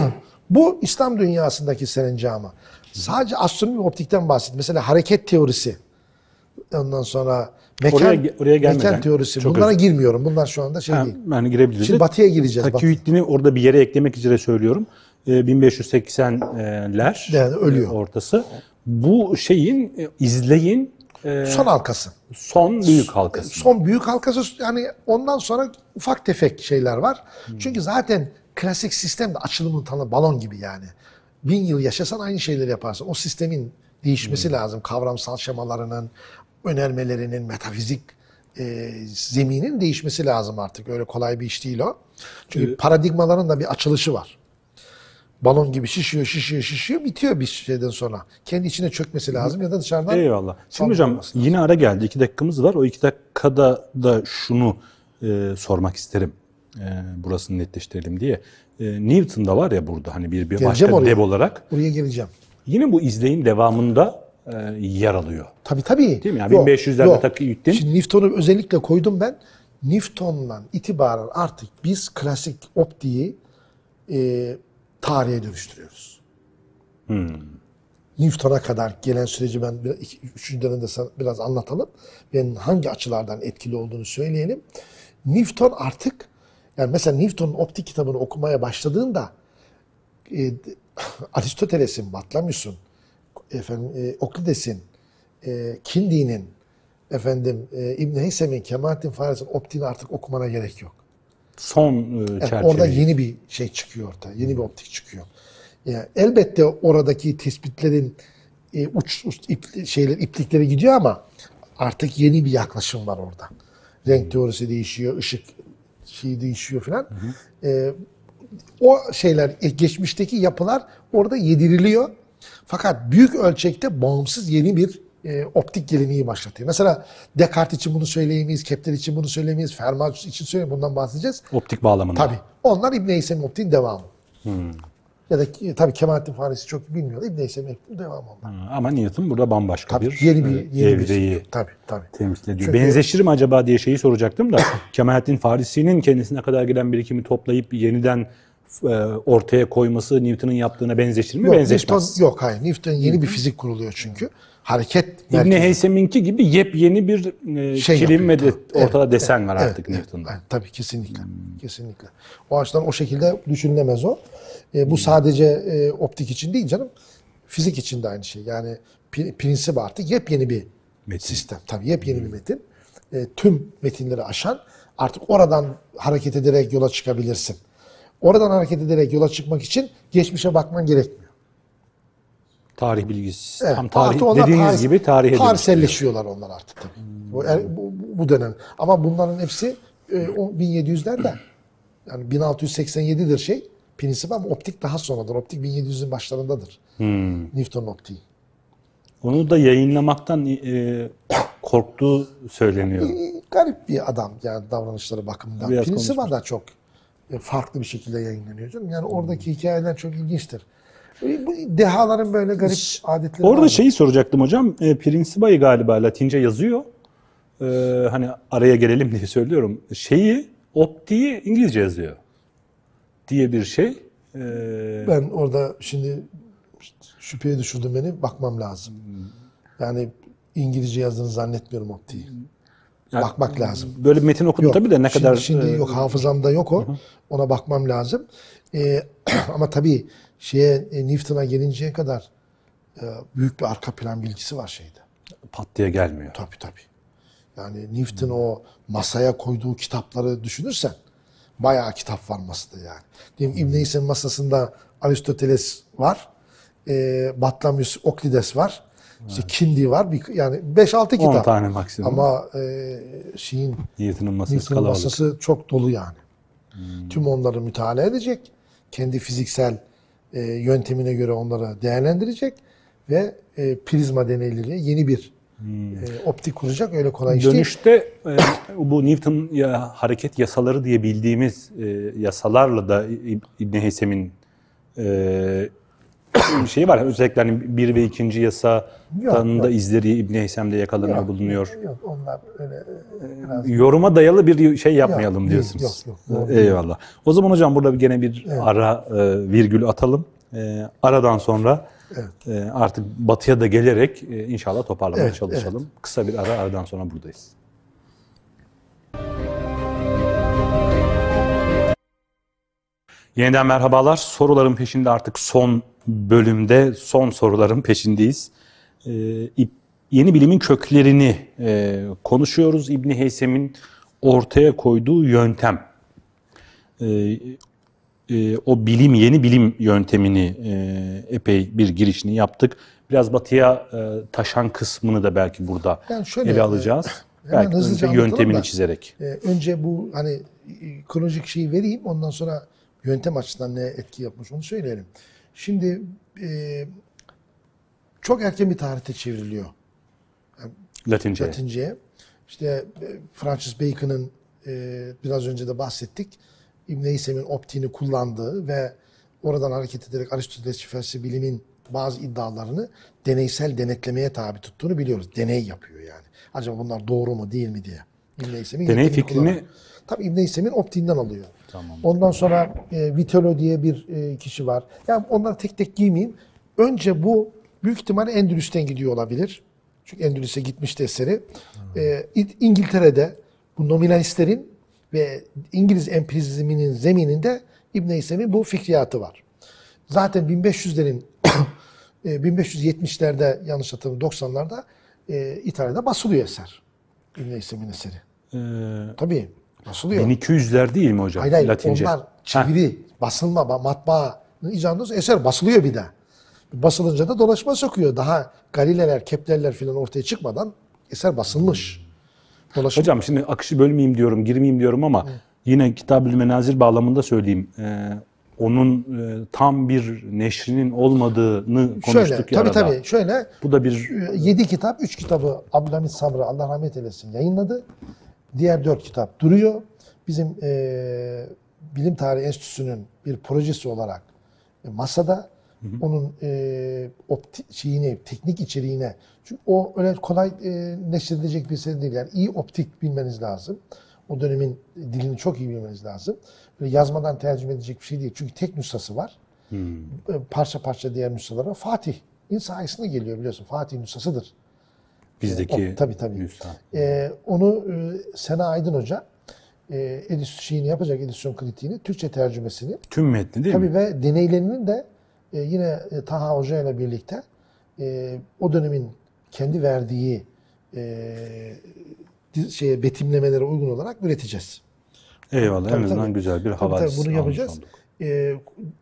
Speaker 2: bu İslam dünyasındaki serencama. Sadece astronomi optikten bahset. Mesela hareket teorisi. Ondan sonra mekan,
Speaker 1: Oraya- oraya gelmeden
Speaker 2: mekan teorisi.
Speaker 1: çok
Speaker 2: Bunlara
Speaker 1: özür-
Speaker 2: girmiyorum. Bunlar şu anda şey
Speaker 1: Ha,
Speaker 2: değil.
Speaker 1: yani girebiliriz.
Speaker 2: Şimdi batıya gireceğiz.
Speaker 1: Takiyüddin'i orada bir yere eklemek üzere söylüyorum. Ee, 1580'ler
Speaker 2: Yani ölüyor.
Speaker 1: e, ortası. Bu şeyin e, izleyin e,
Speaker 2: Son halkası.
Speaker 1: son büyük halkası.
Speaker 2: Son büyük halkası yani ondan sonra ufak tefek şeyler var. Çünkü zaten klasik sistem de açılımın tanı balon gibi yani. Bin yıl yaşasan aynı şeyleri yaparsın. O sistemin değişmesi lazım. Kavramsal şemalarının, önermelerinin, metafizik e, zeminin değişmesi lazım artık. Öyle kolay bir iş değil o. Çünkü paradigmaların da bir açılışı var. Balon gibi şişiyor, şişiyor, şişiyor, bitiyor bir şeyden sonra. Kendi içine çökmesi lazım ya da dışarıdan
Speaker 1: Eyvallah. Şimdi hocam yine ara geldi. İki dakikamız var. O iki dakikada da şunu e, sormak isterim. E, burasını netleştirelim diye. E, Newton'da var ya burada hani bir, bir başka
Speaker 2: oraya.
Speaker 1: dev olarak.
Speaker 2: Oraya geleceğim.
Speaker 1: Yine bu izleyin devamında e, yer alıyor.
Speaker 2: Tabii tabii.
Speaker 1: Değil mi? Yani 1500'lerde Takiyüddin.
Speaker 2: Şimdi Newton'u özellikle koydum ben. Newton'dan itibaren artık biz klasik optiği e, tarihe dönüştürüyoruz.
Speaker 1: Hmm.
Speaker 2: Newton'a kadar gelen süreci ben üçüncü dönemde biraz anlatalım. Ve hangi açılardan etkili olduğunu söyleyelim. Newton artık yani mesela Newton'un optik kitabını okumaya başladığında e, Aristoteles'in, Batlamyus'un, efendim, e, Oklides'in, e, Kindi'nin, efendim e, İbn Heysem'in, Kemalettin Fares'in optiğini artık okumana gerek yok.
Speaker 1: Son e,
Speaker 2: Yani
Speaker 1: çerçeve.
Speaker 2: orada yeni bir şey çıkıyor ortaya. Yeni bir optik çıkıyor. Yani elbette oradaki tespitlerin e, uç, uç ip, şeyler iplikleri gidiyor ama artık yeni bir yaklaşım var orada. Renk teorisi değişiyor, ışık şeyi değişiyor filan. E, o şeyler e, geçmişteki yapılar orada yediriliyor. Fakat büyük ölçekte bağımsız yeni bir e, optik geleneği başlatıyor. Mesela Descartes için bunu söyleyemeyiz, Kepler için bunu söyleyemeyiz, Fermat için söyleyemeyiz. Bundan bahsedeceğiz.
Speaker 1: Optik bağlamında.
Speaker 2: Tabii. Onlar İbn Heysem'in optiğin devamı. Ya da tabii Kemalettin Farisi çok bilmiyor. İbn Heysem'in optiğin devamı onlar.
Speaker 1: Ama Newton burada bambaşka
Speaker 2: Tabii
Speaker 1: bir,
Speaker 2: yeni bir
Speaker 1: e,
Speaker 2: yeni
Speaker 1: evreyi
Speaker 2: bir tabii tabii.
Speaker 1: temsil ediyor.
Speaker 2: Çünkü-
Speaker 1: Benzeşir mi acaba diye şeyi soracaktım da Kemalettin Farisi'nin kendisine kadar gelen birikimi toplayıp yeniden e, ortaya koyması Newton'un yaptığına benzeşir mi?
Speaker 2: Yok,
Speaker 1: Benzeşmez.
Speaker 2: Newton, yok hayır. Newton yeni bir fizik kuruluyor çünkü. Hareket
Speaker 1: İbni. Heysem'inki gibi yepyeni bir e,
Speaker 2: Şey
Speaker 1: kilim ve de,
Speaker 2: tabii.
Speaker 1: ortada
Speaker 2: Evet,
Speaker 1: desen var
Speaker 2: evet,
Speaker 1: artık
Speaker 2: evet,
Speaker 1: Newton'da.
Speaker 2: evet, tabii kesinlikle. Kesinlikle. O açıdan o şekilde düşünülemez o. E, bu sadece e, optik için değil canım. Fizik için de aynı şey. Yani prensip artık yepyeni bir
Speaker 1: Metin.
Speaker 2: sistem. Tabii yepyeni bir metin. E, tüm metinleri aşan artık oradan hareket ederek yola çıkabilirsin. Oradan hareket ederek yola çıkmak için geçmişe bakman gerekmiyor.
Speaker 1: Tarih bilgisi.
Speaker 2: Evet,
Speaker 1: Tam tarih dediğiniz
Speaker 2: Paris-
Speaker 1: gibi tarihe dönüştürüyor.
Speaker 2: Parselleşiyorlar onlar artık tabii. Bu, er- bu, bu dönem. Ama bunların hepsi e, o 1700'lerde. Yani 1687'dir şey. Prensip ama optik daha sonradır. Optik 1700'ün başlarındadır.
Speaker 1: Hmm.
Speaker 2: Newton optiği.
Speaker 1: Onu da yayınlamaktan e, korktuğu söyleniyor.
Speaker 2: E, garip bir adam yani davranışları bakımından.
Speaker 1: Biraz konuşmuş.
Speaker 2: da çok e, farklı bir şekilde yayınlanıyor canım. Yani oradaki hikayeler çok ilginçtir. E, Bu dehaların böyle garip adetleri
Speaker 1: Orada
Speaker 2: vardır.
Speaker 1: şeyi soracaktım hocam. E, Principa'yı galiba Latince yazıyor. E, hani araya gelelim diye söylüyorum. Şeyi, optiği İngilizce yazıyor. Diye bir şey. E,
Speaker 2: Ben orada şimdi şüpheye düşürdüm beni. Bakmam lazım. Yani İngilizce yazdığını zannetmiyorum optiği.
Speaker 1: Yani
Speaker 2: Bakmak lazım.
Speaker 1: böyle bir metin okudum
Speaker 2: Yok,
Speaker 1: tabii de ne
Speaker 2: şimdi,
Speaker 1: kadar...
Speaker 2: Şimdi
Speaker 1: e,
Speaker 2: yok hafızamda yok o. Ona bakmam lazım. Ee, ama tabii şeye e, Newton'a gelinceye kadar e, büyük bir arka plan bilgisi var şeyde.
Speaker 1: pat diye gelmiyor.
Speaker 2: Tabii tabii. Yani Newton o masaya koyduğu kitapları düşünürsen bayağı kitap var masada yani. Diyelim İbn Heysem'in masasında Aristoteles var. E, Batlamyus Oklides var. İşte Kindi var. Bir, yani 5-6
Speaker 1: 10
Speaker 2: kitap.
Speaker 1: tane maksimum.
Speaker 2: Ama e, şeyin
Speaker 1: Newton'un masası kalabalık.
Speaker 2: masası çok dolu yani. Tüm onları mütalaa edecek. Kendi fiziksel e, yöntemine göre onları değerlendirecek ve e, prizma deneyleriyle yeni bir e, optik kuracak. Öyle kolay iş değil.
Speaker 1: Dönüşte e, bu Newton ya, hareket yasaları diye bildiğimiz e, yasalarla da İb- İbn Heysem'in e, şeyi var. Özellikle hani bir ve ikinci yasanın
Speaker 2: Yok,
Speaker 1: da
Speaker 2: yok.
Speaker 1: izleri İbn Heysem'de yakalanıyor
Speaker 2: Yok,
Speaker 1: bulunuyor.
Speaker 2: Yok, onlar öyle e, biraz
Speaker 1: Yoruma dayalı bir şey yapmayalım
Speaker 2: değil,
Speaker 1: diyorsunuz.
Speaker 2: yok, yok, değil.
Speaker 1: Eyvallah. O zaman hocam burada gene bir ara e, virgül atalım. E, aradan sonra e, artık batıya da gelerek e, inşallah toparlamaya
Speaker 2: Evet,
Speaker 1: çalışalım. Kısa bir ara aradan sonra buradayız. Yeniden merhabalar. Soruların peşinde artık son bölümde son soruların peşindeyiz. Ee, yeni bilimin köklerini e, konuşuyoruz. İbn Heysem'in ortaya koyduğu yöntem. Ee, e, o bilim, yeni bilim yöntemini e, epey bir girişini yaptık. Biraz batıya e, taşan kısmını da belki burada
Speaker 2: Yani şöyle,
Speaker 1: ele alacağız.
Speaker 2: hemen
Speaker 1: belki
Speaker 2: hızlıca
Speaker 1: önce yöntemini
Speaker 2: da.
Speaker 1: çizerek.
Speaker 2: E, önce bu hani e, kronolojik şeyi vereyim ondan sonra yöntem açısından ne etki yapmış onu söyleyelim. Şimdi e, çok erken bir tarihte çevriliyor
Speaker 1: Latince.
Speaker 2: Latince'ye. İşte e, Francis Bacon'ın e, biraz önce de bahsettik. İbn Heysem'in optiğini kullandığı ve oradan hareket ederek Aristoteles felsefe bilimin bazı iddialarını deneysel denetlemeye tabi tuttuğunu biliyoruz. Deney yapıyor yani. Acaba bunlar doğru mu değil mi diye. İbn Heysem'in
Speaker 1: Deney fikrini-
Speaker 2: kullanarak. Tabii İbn Heysem'in optiğinden alıyor.
Speaker 1: Tamam.
Speaker 2: Ondan sonra e, Vitello diye bir e, kişi var. Yani onları tek tek giymeyeyim. Önce bu büyük ihtimalle Endülüs'ten gidiyor olabilir. Çünkü Endülüs'e gitmişti eseri. E, İ- İngiltere'de bu nominalistlerin ve İngiliz empirizminin zemininde İbn Heysem'in bu fikriyatı var. Zaten 1500'lerin e, 1570'lerde yanlış hatırlamıyorum 90'larda e, İtalya'da basılıyor eser. İbn Heysem'in eseri.
Speaker 1: Ee,
Speaker 2: Tabii basılıyor.
Speaker 1: 1200'ler değil mi hocam?
Speaker 2: Hayır hayır
Speaker 1: Latince.
Speaker 2: onlar çeviri, basılma, ba- matbaanın icadında eser basılıyor bir de. Basılınca da dolaşma sokuyor. Daha Galileler, Keplerler falan ortaya çıkmadan eser basılmış. Dolaşım.
Speaker 1: Hocam şimdi akışı bölmeyeyim diyorum, girmeyeyim diyorum ama yine Kitab-ül Menazir bağlamında söyleyeyim. Ee, onun e, tam bir neşrinin olmadığını konuştuk
Speaker 2: şöyle,
Speaker 1: ya
Speaker 2: tabii
Speaker 1: arada.
Speaker 2: tabii şöyle
Speaker 1: Bu da bir
Speaker 2: 7 kitap, 3 kitabı Abdülhamit Sabri Allah rahmet eylesin yayınladı. Diğer 4 kitap duruyor. Bizim eee, Bilim Tarihi Enstitüsü'nün bir projesi olarak e, masada onun eee opti, şeyini, teknik içeriğine çünkü o öyle kolay eee neşredilecek bir şey değil. Yani iyi optik bilmeniz lazım. O dönemin dilini çok iyi bilmeniz lazım. Böyle yazmadan tercüme edecek bir şey değil. Çünkü tek nüshası var. E, Parça parça diğer nüshalara Fatih'in sayesinde geliyor biliyorsun. Fatih nüshasıdır.
Speaker 1: bizdeki
Speaker 2: O- tabii, tabii.
Speaker 1: nüsha.
Speaker 2: Ee, onu e, Sena Aydın Hoca e, edisyon şeyini yapacak edisyon kritiğini, Türkçe tercümesini.
Speaker 1: Tüm metni değil mi?
Speaker 2: Tabii ve deneylerinin de e, yine e, Taha Hoca ile birlikte e, o dönemin kendi verdiği e, şeye betimlemelere uygun olarak üreteceğiz.
Speaker 1: Eyvallah en
Speaker 2: Tabii,
Speaker 1: azından
Speaker 2: tabii.
Speaker 1: güzel bir
Speaker 2: Tabii, tabii, bunu yapacağız. Ee,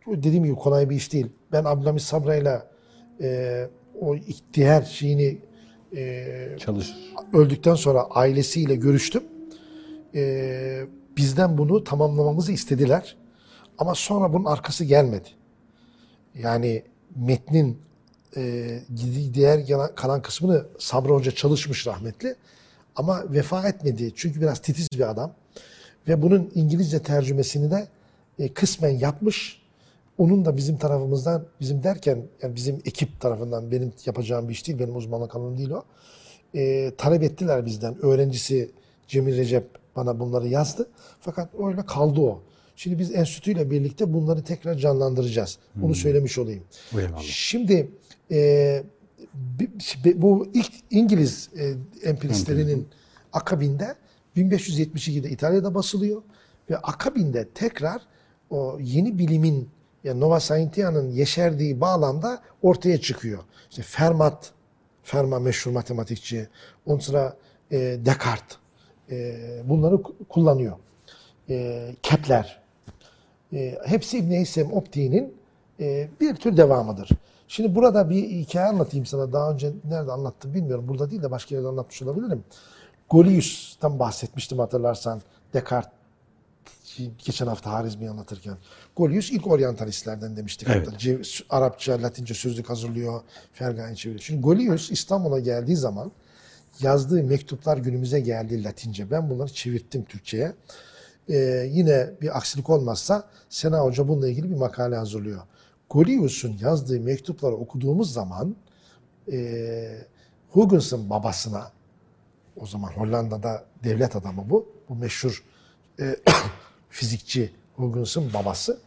Speaker 2: dediğim gibi kolay bir iş değil. Ben Abdülhamit Sabra'yla e, o diğer şeyini e,
Speaker 1: Çalış.
Speaker 2: öldükten sonra ailesiyle görüştüm. Ee, bizden bunu tamamlamamızı istediler. Ama sonra bunun arkası gelmedi. Yani metnin e, diğer kalan kısmını Sabri Hoca çalışmış rahmetli. Ama vefa etmedi. Çünkü biraz titiz bir adam. Ve bunun İngilizce tercümesini de e, kısmen yapmış. Onun da bizim tarafımızdan, bizim derken yani bizim ekip tarafından benim yapacağım bir iş değil, benim uzmanlık alanım değil o. E, talep ettiler bizden. Öğrencisi Cemil Recep bana bunları yazdı. Fakat öyle kaldı o. Şimdi biz enstitüyle birlikte bunları tekrar canlandıracağız. Onu söylemiş olayım.
Speaker 1: Eyvallah.
Speaker 2: Şimdi e, bu ilk İngiliz e, empiristlerinin akabinde 1572'de İtalya'da basılıyor ve akabinde tekrar o yeni bilimin yani Nova Scientia'nın yeşerdiği bağlamda ortaya çıkıyor. İşte Fermat, Fermat meşhur matematikçi, ondan sonra e, Descartes e, bunları ku- kullanıyor. E, Kepler, e, hepsi İbn Heysem optiğinin e, bir tür devamıdır. Şimdi burada bir hikaye anlatayım sana. Daha önce nerede anlattım bilmiyorum. Burada değil de başka yerde anlatmış olabilirim. Golius'tan bahsetmiştim hatırlarsan. Descartes geçen hafta Harizmi anlatırken. Golius ilk oryantalistlerden demiştik.
Speaker 1: Evet.
Speaker 2: Hatta Arapça, Latince sözlük hazırlıyor. Fergani çeviriyor. Şimdi Golius İstanbul'a geldiği zaman yazdığı mektuplar günümüze geldi Latince. Ben bunları çevirttim Türkçe'ye. Ee, yine bir aksilik olmazsa Sena Hoca bununla ilgili bir makale hazırlıyor. Golius'un yazdığı mektupları okuduğumuz zaman e, Huygens'ın babasına o zaman Hollanda'da devlet adamı bu. Bu meşhur e, fizikçi Huygens'ın babası.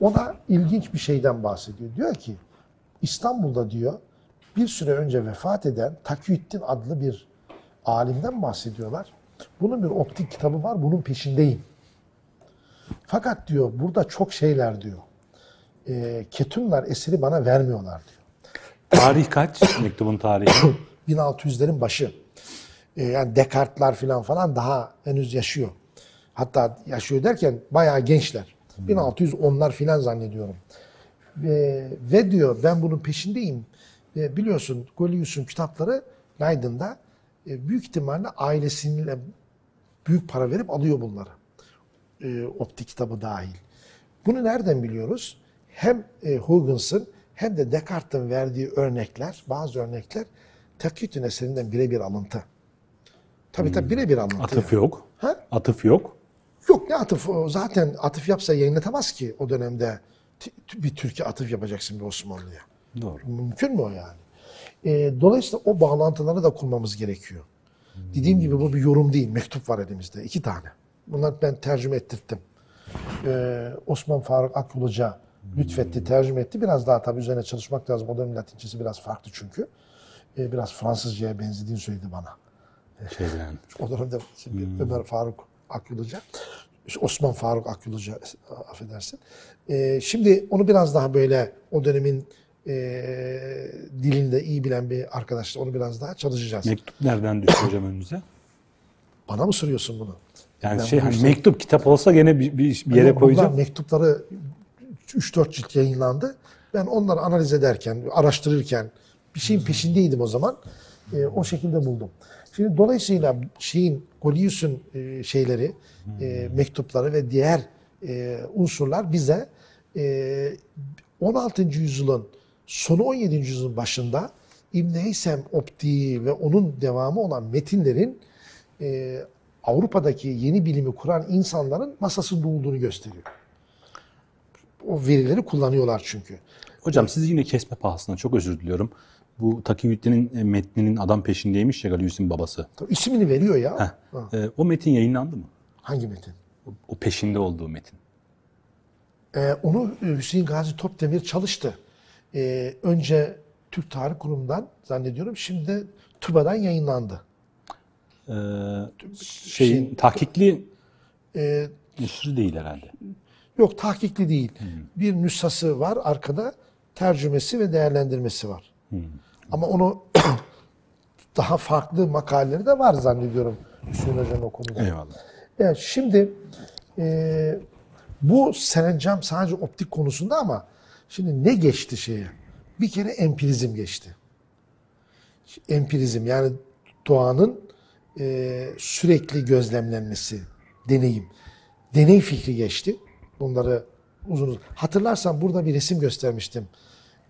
Speaker 2: Ona ilginç bir şeyden bahsediyor. Diyor ki İstanbul'da diyor bir süre önce vefat eden Takiyüddin adlı bir alimden bahsediyorlar. Bunun bir optik kitabı var. Bunun peşindeyim. Fakat diyor burada çok şeyler diyor. E, ketumlar eseri bana vermiyorlar diyor.
Speaker 1: Tarih kaç? Mektubun tarihi.
Speaker 2: 1600'lerin başı. Ee, yani Descartes'lar falan falan daha henüz yaşıyor. Hatta yaşıyor derken bayağı gençler. 1610'lar filan zannediyorum. Ve, ve diyor ben bunun peşindeyim. Ve biliyorsun Golius'un kitapları Leiden'da e, büyük ihtimalle ailesiyle büyük para verip alıyor bunları. E, optik kitabı dahil. Bunu nereden biliyoruz? Hem e, Huygens'ın hem de Descartes'in verdiği örnekler, bazı örnekler Takiyüddin eserinden birebir alıntı. Tabii tabii birebir alıntı.
Speaker 1: Atıf
Speaker 2: yani.
Speaker 1: yok.
Speaker 2: Ha?
Speaker 1: Atıf yok.
Speaker 2: Yok ne atıf? Zaten atıf yapsa yayınlatamaz ki o dönemde bir Türkiye atıf yapacaksın bir Osmanlı'ya.
Speaker 1: Doğru.
Speaker 2: Mümkün mü o yani? E, dolayısıyla o bağlantıları da kurmamız gerekiyor. Dediğim gibi bu bir yorum değil. Mektup var elimizde. iki tane. Bunları ben tercüme ettirttim. Ee, Osman Faruk Akyuluca lütfetti, tercüme etti. Biraz daha tabii üzerine çalışmak lazım. O dönem Latincesi biraz farklı çünkü. Ee, biraz Fransızcaya benzediğini söyledi bana.
Speaker 1: Şeyden.
Speaker 2: O dönemde Ömer Faruk işte Osman Faruk Akyuluca affedersin. Ee, şimdi onu biraz daha böyle o dönemin e, dilinde iyi bilen bir arkadaşla onu biraz daha çalışacağız.
Speaker 1: Mektup nereden düştü hocam önünüze?
Speaker 2: Bana mı soruyorsun bunu?
Speaker 1: Yani
Speaker 2: Ben
Speaker 1: şey hani
Speaker 2: işte-
Speaker 1: mektup kitap olsa gene bir, bir, bir yere koyacağım.
Speaker 2: mektupları 3-4 cilt yayınlandı. Ben onları analiz ederken, araştırırken bir şeyin peşindeydim o zaman. Ee, o şekilde buldum. Şimdi dolayısıyla şeyin Golius'un e, şeyleri, e, mektupları ve diğer e, unsurlar bize e, 16. yüzyılın sonu 17. yüzyılın başında İbn Heysem optiği ve onun devamı olan metinlerin e, Avrupa'daki yeni bilimi kuran insanların masasında olduğunu gösteriyor. O verileri kullanıyorlar çünkü.
Speaker 1: Hocam sizi yine kesme pahasına çok özür diliyorum. Bu Takiyüddin'in e, metninin adam peşindeymiş ya Galius'un babası.
Speaker 2: Tabii ismini veriyor ya.
Speaker 1: Heh.
Speaker 2: Ha,
Speaker 1: E, o metin yayınlandı mı?
Speaker 2: Hangi metin?
Speaker 1: O, o peşinde olduğu metin.
Speaker 2: Ee, onu e, Hüseyin Gazi Topdemir çalıştı. Ee, önce Türk Tarih Kurumu'ndan zannediyorum. Şimdi TÜBA'dan yayınlandı.
Speaker 1: E, şeyin tahkikli
Speaker 2: Ee,
Speaker 1: neşri değil herhalde.
Speaker 2: yok tahkikli değil. Bir nüshası var arkada. Tercümesi ve değerlendirmesi var. Ama onu daha farklı makaleleri de var zannediyorum Hüseyin Hoca'nın o konuda.
Speaker 1: Eyvallah.
Speaker 2: Evet, şimdi e, bu senencam sadece optik konusunda ama şimdi ne geçti şeye? Bir kere empirizm geçti. Empirizm yani doğanın e, sürekli gözlemlenmesi, deneyim. Deney fikri geçti. Bunları uzun uzun. Hatırlarsan burada bir resim göstermiştim.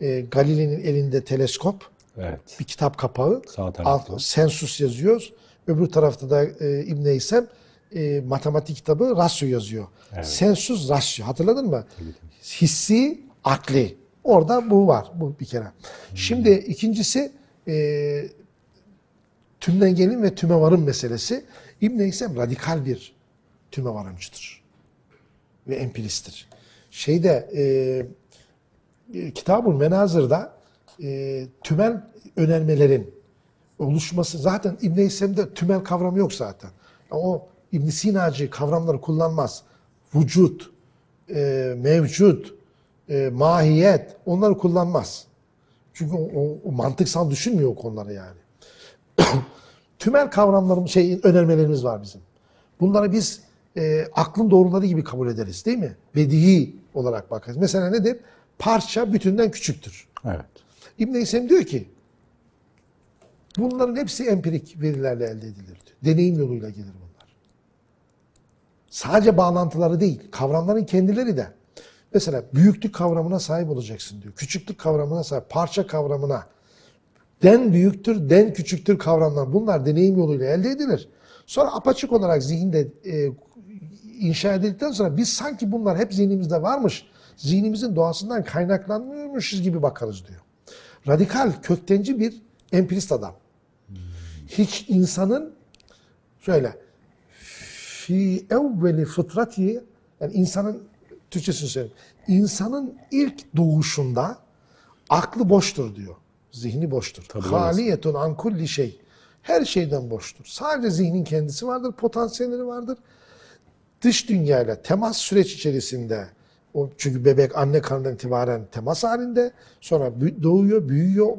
Speaker 2: E, Galile'nin elinde teleskop,
Speaker 1: Evet.
Speaker 2: bir kitap kapağı.
Speaker 1: Sağ tarafta.
Speaker 2: Alt, sensus yazıyor. Öbür tarafta da e, İbn Heysem e, matematik kitabı rasyo yazıyor. Sensus rasyo. Hatırladın mı? Hissi, akli. Orada bu var. Bu bir kere. Şimdi ikincisi e, tümden gelin ve tüme varım meselesi. İbn Heysem radikal bir tüme varımcıdır. Ve empiristtir. Şeyde e, Kitab-ı Menazır'da e, tümel önermelerin oluşması zaten İbn Heysem'de tümel kavramı yok zaten. O İbn Sinacı kavramları kullanmaz. Vücut, e, mevcut, e, mahiyet onları kullanmaz. Çünkü o, o- o mantıksal düşünmüyor o konuları yani. tümel kavramlarımız, şey önermelerimiz var bizim. Bunları biz e, aklın doğruları gibi kabul ederiz değil mi? Bedihi olarak bakarız. Mesela nedir? Parça bütünden küçüktür.
Speaker 1: Evet.
Speaker 2: İbn Heysem diyor ki bunların hepsi empirik verilerle elde edilir. Deneyim yoluyla gelir bunlar. Sadece bağlantıları değil, kavramların kendileri de. Mesela büyüklük kavramına sahip olacaksın diyor. Küçüklük kavramına sahip, parça kavramına. Den büyüktür, den küçüktür kavramlar. Bunlar deneyim yoluyla elde edilir. Sonra apaçık olarak zihinde e, inşa edildikten sonra biz sanki bunlar hep zihnimizde varmış, zihnimizin doğasından kaynaklanmıyormuşuz gibi bakarız diyor. Radikal, köktenci bir empirist adam. Hiç insanın şöyle fi evveli fıtrati yani insanın Türkçesini söyleyeyim. İnsanın ilk doğuşunda aklı boştur diyor. Zihni boştur. Haliyetun an kulli şey. Her şeyden boştur. Sadece zihnin kendisi vardır, potansiyelleri vardır. Dış dünyayla temas süreç içerisinde o çünkü bebek anne karnından itibaren temas halinde sonra doğuyor, büyüyor.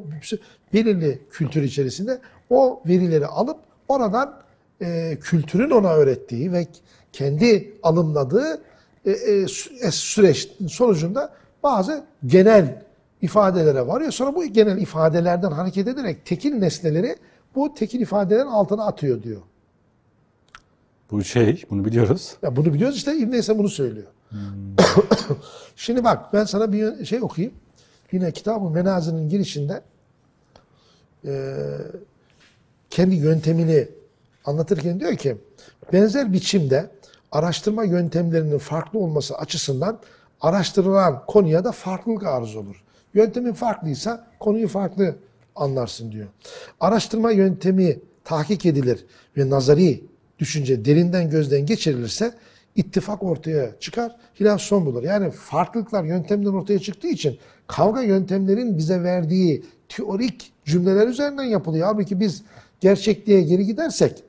Speaker 2: Belirli kültür içerisinde o verileri alıp oradan e, kültürün ona öğrettiği ve kendi alımladığı e, e, e, süreçin sonucunda bazı genel ifadelere varıyor. Sonra bu genel ifadelerden hareket ederek tekil nesneleri bu tekil ifadelerin altına atıyor diyor.
Speaker 1: Bu şey, bunu biliyoruz.
Speaker 2: Ya bunu biliyoruz işte İbn bunu söylüyor. Şimdi bak ben sana bir şey okuyayım. Yine kitabın menazının girişinde e, kendi yöntemini anlatırken diyor ki benzer biçimde araştırma yöntemlerinin farklı olması açısından araştırılan konuya da farklılık arz olur. Yöntemin farklıysa konuyu farklı anlarsın diyor. Araştırma yöntemi tahkik edilir ve nazari düşünce derinden gözden geçirilirse ittifak ortaya çıkar, hilaf son bulur. Yani farklılıklar yöntemden ortaya çıktığı için kavga yöntemlerin bize verdiği teorik cümleler üzerinden yapılıyor. Halbuki biz gerçekliğe geri gidersek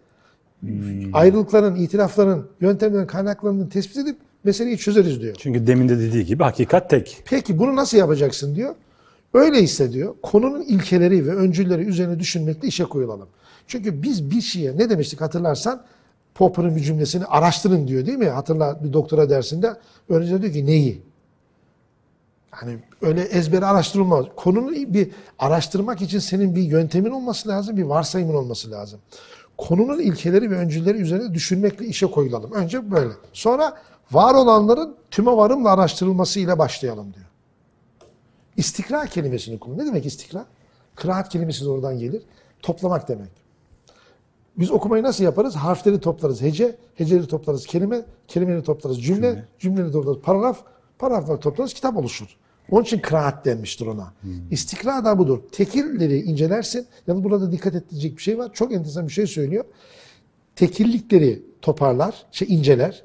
Speaker 2: ayrılıkların, itirafların, yöntemlerin kaynaklarını tespit edip meseleyi çözeriz diyor.
Speaker 1: Çünkü demin de dediği gibi hakikat tek.
Speaker 2: Peki bunu nasıl yapacaksın diyor. Öyleyse diyor konunun ilkeleri ve öncülleri üzerine düşünmekle işe koyulalım. Çünkü biz bir şeye ne demiştik hatırlarsan Popper'ın bir cümlesini araştırın diyor değil mi? Hatırla bir doktora dersinde öğrenci diyor ki neyi? Yani öyle ezbere araştırılmaz. Konunu bir araştırmak için senin bir yöntemin olması lazım, bir varsayımın olması lazım. Konunun ilkeleri ve öncülleri üzerine düşünmekle işe koyulalım. Önce böyle. Sonra var olanların tüme varımla araştırılması ile başlayalım diyor. İstikra kelimesini kullan. Ne demek istikra? Kıraat kelimesi de oradan gelir. Toplamak demek. Biz okumayı nasıl yaparız? Harfleri toplarız. Hece, heceleri toplarız. Kelime, kelimeleri toplarız. Cümle, cümleleri toplarız. Paragraf, paragrafları toplarız. Kitap oluşur. Onun için kıraat denmiştir ona. İstikra da budur. Tekilleri incelersin. Yalnız burada dikkat edilecek bir şey var. Çok enteresan bir şey söylüyor. Tekillikleri toparlar, şey inceler.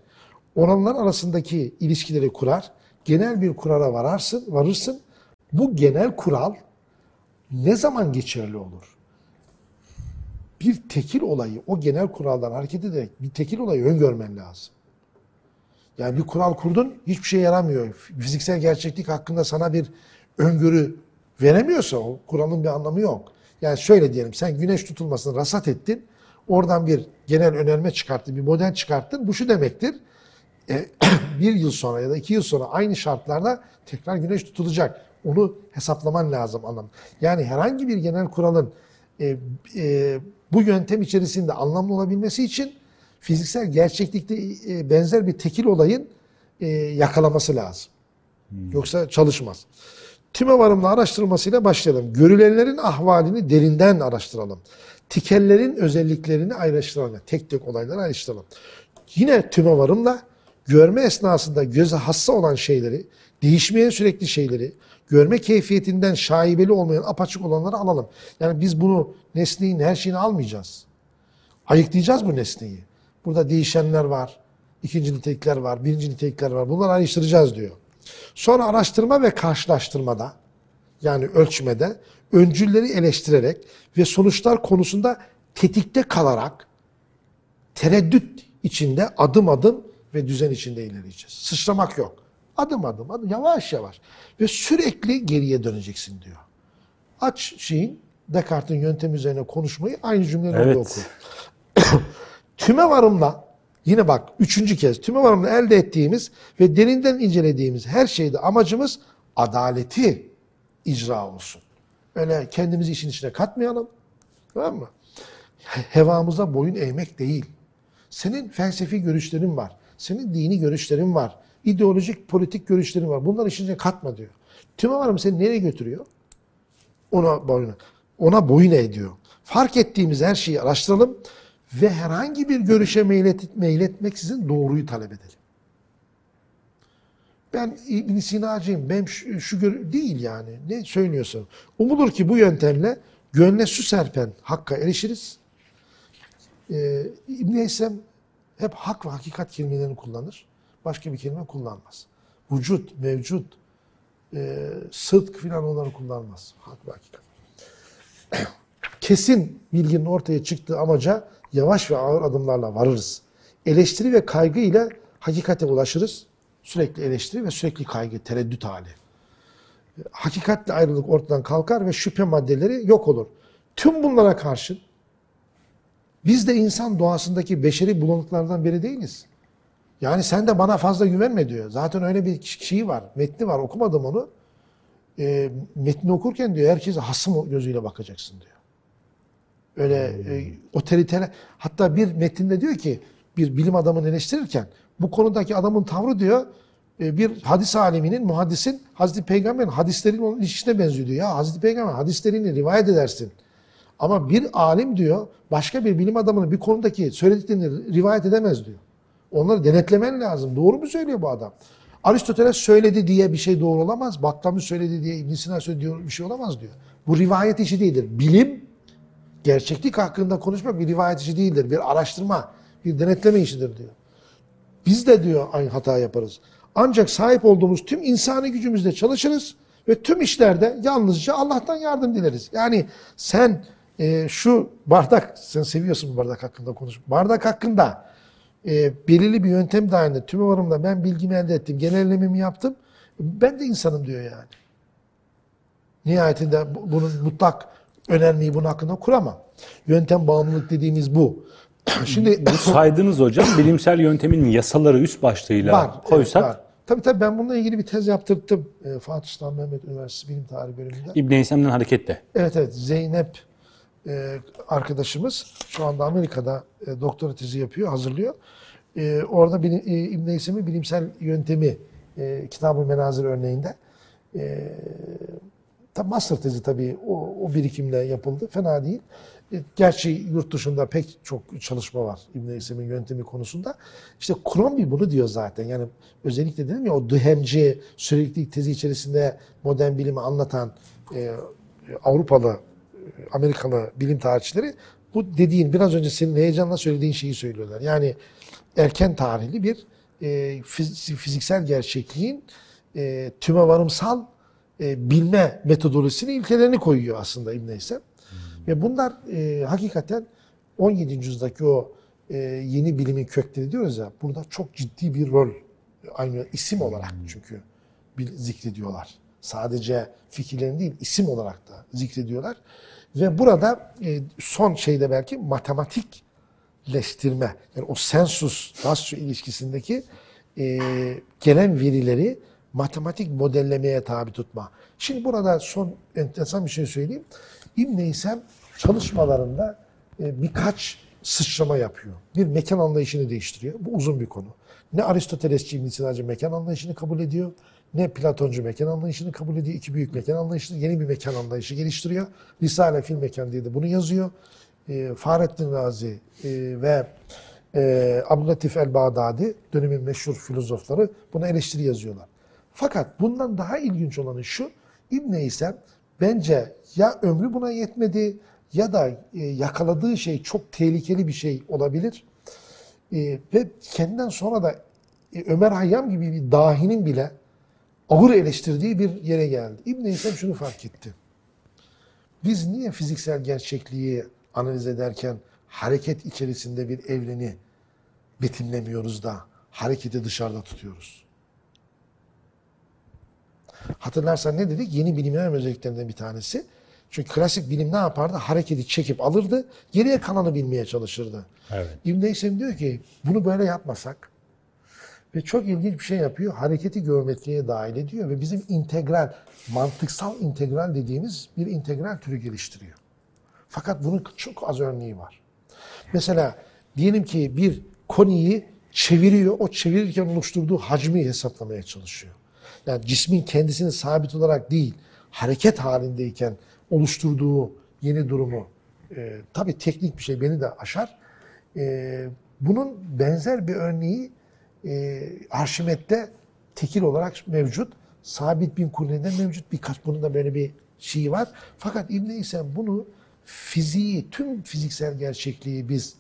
Speaker 2: Oranlar arasındaki ilişkileri kurar. Genel bir kurala vararsın, varırsın. Bu genel kural ne zaman geçerli olur? bir tekil olayı o genel kuraldan hareket ederek bir tekil olayı öngörmen lazım. Yani bir kural kurdun hiçbir şey yaramıyor. Fiziksel gerçeklik hakkında sana bir öngörü veremiyorsa o kuralın bir anlamı yok. Yani şöyle diyelim sen güneş tutulmasını rasat ettin. Oradan bir genel önerme çıkarttın, bir model çıkarttın. Bu şu demektir. e, bir yıl sonra ya da iki yıl sonra aynı şartlarda tekrar güneş tutulacak. Onu hesaplaman lazım anlam. Yani herhangi bir genel kuralın e, e, bu yöntem içerisinde anlamlı olabilmesi için fiziksel gerçeklikte e, benzer bir tekil olayın e, yakalaması lazım. Yoksa çalışmaz. Tüme varımlı araştırmasıyla başlayalım. Görülenlerin ahvalini derinden araştıralım. Tikellerin özelliklerini ayrıştıralım. Tek tek olayları ayrıştıralım. Yine tüme varımla görme esnasında göze hassa olan şeyleri, değişmeyen sürekli şeyleri, görme keyfiyetinden şaibeli olmayan apaçık olanları alalım. Yani biz bunu nesneyin her şeyini almayacağız. Ayıklayacağız bu nesneyi. Burada değişenler var, ikinci nitelikler var, birinci nitelikler var. Bunları ayrıştıracağız diyor. Sonra araştırma ve karşılaştırmada yani ölçmede öncülleri eleştirerek ve sonuçlar konusunda tetikte kalarak tereddüt içinde adım adım ve düzen içinde ilerleyeceğiz. Sıçramak yok. Adım adım, adım yavaş yavaş ve sürekli geriye döneceksin diyor. Aç şeyin Descartes'in yöntemi üzerine konuşmayı aynı cümleleri orada
Speaker 1: Evet.
Speaker 2: oku. Tüme varımla yine bak üçüncü kez tüme varımla elde ettiğimiz ve derinden incelediğimiz her şeyde amacımız adaleti icra olsun. Öyle kendimizi işin içine katmayalım. Tamam mı? Hevamıza boyun eğmek değil. Senin felsefi görüşlerin var. Senin dini görüşlerin var. ideolojik, politik görüşlerin var. Bunları işine katma diyor. Tümevarım seni nereye götürüyor? Ona boyun, ona boyun ediyor. Fark ettiğimiz her şeyi araştıralım ve herhangi bir görüşe meylet, meyletmeksizin doğruyu talep edelim. Ben İbn Sina'cıyım, ben şu, şu değil yani. Ne söylüyorsun? Umulur ki bu yöntemle gönle su serpen hakka erişiriz. Ee, İbn Heysem hep hak ve hakikat kelimelerini kullanır. Başka bir kelime kullanmaz. Vücut, mevcut, e, sıdk filan onları kullanmaz. Hak ve hakikat. Kesin bilginin ortaya çıktığı amaca yavaş ve ağır adımlarla varırız. Eleştiri ve kaygı ile hakikate ulaşırız. Sürekli eleştiri ve sürekli kaygı, tereddüt hali. Hakikatle ayrılık ortadan kalkar ve şüphe maddeleri yok olur. Tüm bunlara karşın biz de insan doğasındaki beşeri bulanıklardan biri değiliz. Yani sen de bana fazla güvenme diyor. Zaten öyle bir şeyi var, metni var. Okumadım onu. E, metni okurken diyor herkese hasım gözüyle bakacaksın diyor. Öyle e, otoriteler. Hatta bir metinde diyor ki bir bilim adamını eleştirirken bu konudaki adamın tavrı diyor e, bir hadis aleminin, muhaddisin Hazreti Peygamber'in hadislerin onun ilişkisine benziyor diyor. Ya Hazreti Peygamber hadislerini rivayet edersin. Ama bir alim diyor başka bir bilim adamının bir konudaki söylediklerini rivayet edemez diyor. Onları denetlemen lazım. Doğru mu söylüyor bu adam? Aristoteles söyledi diye bir şey doğru olamaz. Batlamı söyledi diye İbn Sina söyledi diye bir şey olamaz diyor. Bu rivayet işi değildir. Bilim, gerçeklik hakkında konuşmak bir rivayet işi değildir. Bir araştırma, bir denetleme işidir diyor. Biz de diyor aynı hata yaparız. Ancak sahip olduğumuz tüm insani gücümüzle çalışırız ve tüm işlerde yalnızca Allah'tan yardım dileriz. Yani sen e, şu bardak, sen seviyorsun bu bardak hakkında konuş. Bardak hakkında e, belirli bir yöntem dahilinde tüm varımla ben bilgimi elde ettim, genellememi yaptım. Ben de insanım diyor yani. Nihayetinde bu- bunun mutlak önermeyi bunun hakkında kuramam. Yöntem bağımlılık dediğimiz bu. Şimdi
Speaker 1: Bu saydığınız hocam bilimsel yöntemin yasaları üst başlığıyla
Speaker 2: var.
Speaker 1: koysak
Speaker 2: evet, var. Tabii tabii ben bununla ilgili bir tez yaptırttım. E, Fatih Sultan Mehmet Üniversitesi Bilim Tarihi bölümünde.
Speaker 1: İbn Heysem'den hareketle.
Speaker 2: Evet evet Zeynep e, arkadaşımız şu anda Amerika'da e, doktora tezi yapıyor, hazırlıyor. E, orada bilim, e, İbn Heysem'in bilimsel yöntemi e, Kitab-ı Menazir örneğinde e, Tabi master tezi tabii o, o birikimle yapıldı. Fena değil. E, Gerçi yurt dışında pek çok çalışma var İbn Heysem'in yöntemi konusunda. İşte Crombie bunu diyor zaten. Yani özellikle dedim ya o dühemci süreklilik tezi içerisinde modern bilimi anlatan e, Avrupalı, e, Amerikalı bilim tarihçileri bu dediğin biraz önce senin heyecanla söylediğin şeyi söylüyorlar. Yani erken tarihli bir e, fiz- fiziksel gerçekliğin e, tümevarımsal e, bilme metodolojisini ilkelerini koyuyor aslında İbn Heysem. Ve bunlar e, hakikaten 17. yüzyıldaki o e, yeni bilimin kökleri diyoruz ya burada çok ciddi bir rol aynı isim olarak çünkü bil- zikrediyorlar. Sadece fikirlerini değil isim olarak da zikrediyorlar. Ve burada e, son şeyde belki matematikleştirme yani o sensus rasyo ilişkisindeki e, gelen verileri matematik modellemeye tabi tutma. Şimdi burada son enteresan bir şey söyleyeyim. İbn Heysem çalışmalarında e, birkaç sıçrama yapıyor. Bir mekan anlayışını değiştiriyor. Bu uzun bir konu. Ne Aristotelesçi İbn Sina'cı mekan anlayışını kabul ediyor, ne Platoncu mekan anlayışını kabul ediyor. İki büyük mekan anlayışını, yeni bir mekan anlayışı geliştiriyor. Risale Fil Mekan diye de bunu yazıyor. E, Fahrettin Razi e, ve e, Abdülatif el-Bağdadi dönemin meşhur filozofları buna eleştiri yazıyorlar. Fakat bundan daha ilginç olanı şu, İbn Heysem bence ya ömrü buna yetmedi ya da e, yakaladığı şey çok tehlikeli bir şey olabilir. E, ve kendinden sonra da e, Ömer Hayyam gibi bir dahinin bile ağır eleştirdiği bir yere geldi. İbn Heysem şunu fark etti. Biz niye fiziksel gerçekliği analiz ederken hareket içerisinde bir evreni betimlemiyoruz da hareketi dışarıda tutuyoruz? Hatırlarsan ne dedik? Yeni bilimler özelliklerinden bir tanesi. Çünkü klasik bilim ne yapardı? Hareketi çekip alırdı, geriye kalanı bilmeye çalışırdı.
Speaker 1: Evet.
Speaker 2: İbn Heysem diyor ki bunu böyle yapmasak ve çok ilginç bir şey yapıyor. Hareketi geometriye dahil ediyor ve bizim integral, mantıksal integral dediğimiz bir integral türü geliştiriyor. Fakat bunun çok az örneği var. Mesela diyelim ki bir koniyi çeviriyor. O çevirirken oluşturduğu hacmi hesaplamaya çalışıyor. Yani cismin kendisini sabit olarak değil, hareket halindeyken oluşturduğu yeni durumu. E, tabii teknik bir şey beni de aşar. E, bunun benzer bir örneği e, Arşimet'te tekil olarak mevcut. Sabit bin Kurne'de mevcut. Birkaç bunun da böyle bir şeyi var. Fakat İbn İsem bunu fiziği, tüm fiziksel gerçekliği biz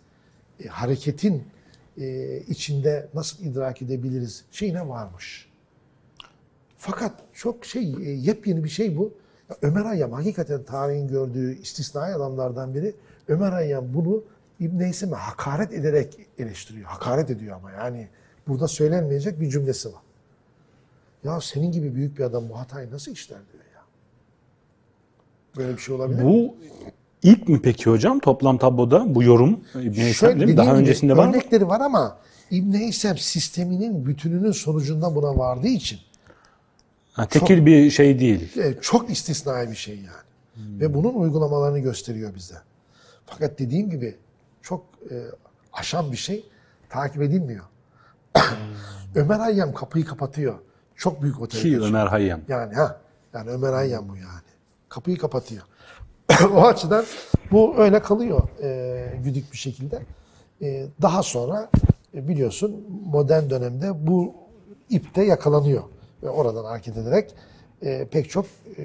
Speaker 2: e, hareketin e, içinde nasıl idrak edebiliriz şeyine varmış. Fakat çok şey, e, yepyeni bir şey bu. Ya Ömer Hayyam hakikaten tarihin gördüğü istisnai adamlardan biri. Ömer Hayyam bunu İbn İsem'e hakaret ederek eleştiriyor. Hakaret ediyor ama yani burada söylenmeyecek bir cümlesi var. Ya senin gibi büyük bir adam bu hatayı nasıl işler diyor ya. Böyle bir şey olabilir mi?
Speaker 1: Bu ilk mi peki hocam toplam tabloda bu yorum İbn değil mi? Daha
Speaker 2: gibi
Speaker 1: öncesinde var mı?
Speaker 2: örnekleri var ama İbn Heysem sisteminin bütününün sonucunda buna vardığı için
Speaker 1: Ha, tekil bir şey değil.
Speaker 2: e, çok istisnai bir şey yani. Ve bunun uygulamalarını gösteriyor bize. Fakat dediğim gibi çok e, aşan bir şey takip edilmiyor. Ömer Hayyam kapıyı kapatıyor. Çok büyük otel.
Speaker 1: Ki Ömer Hayyam.
Speaker 2: Yani ha. Yani Ömer Hayyam bu yani. Kapıyı kapatıyor. o açıdan bu öyle kalıyor e, güdük bir şekilde. E, daha sonra e, biliyorsun modern dönemde bu ipte yakalanıyor. Ve oradan hareket ederek e, pek çok e,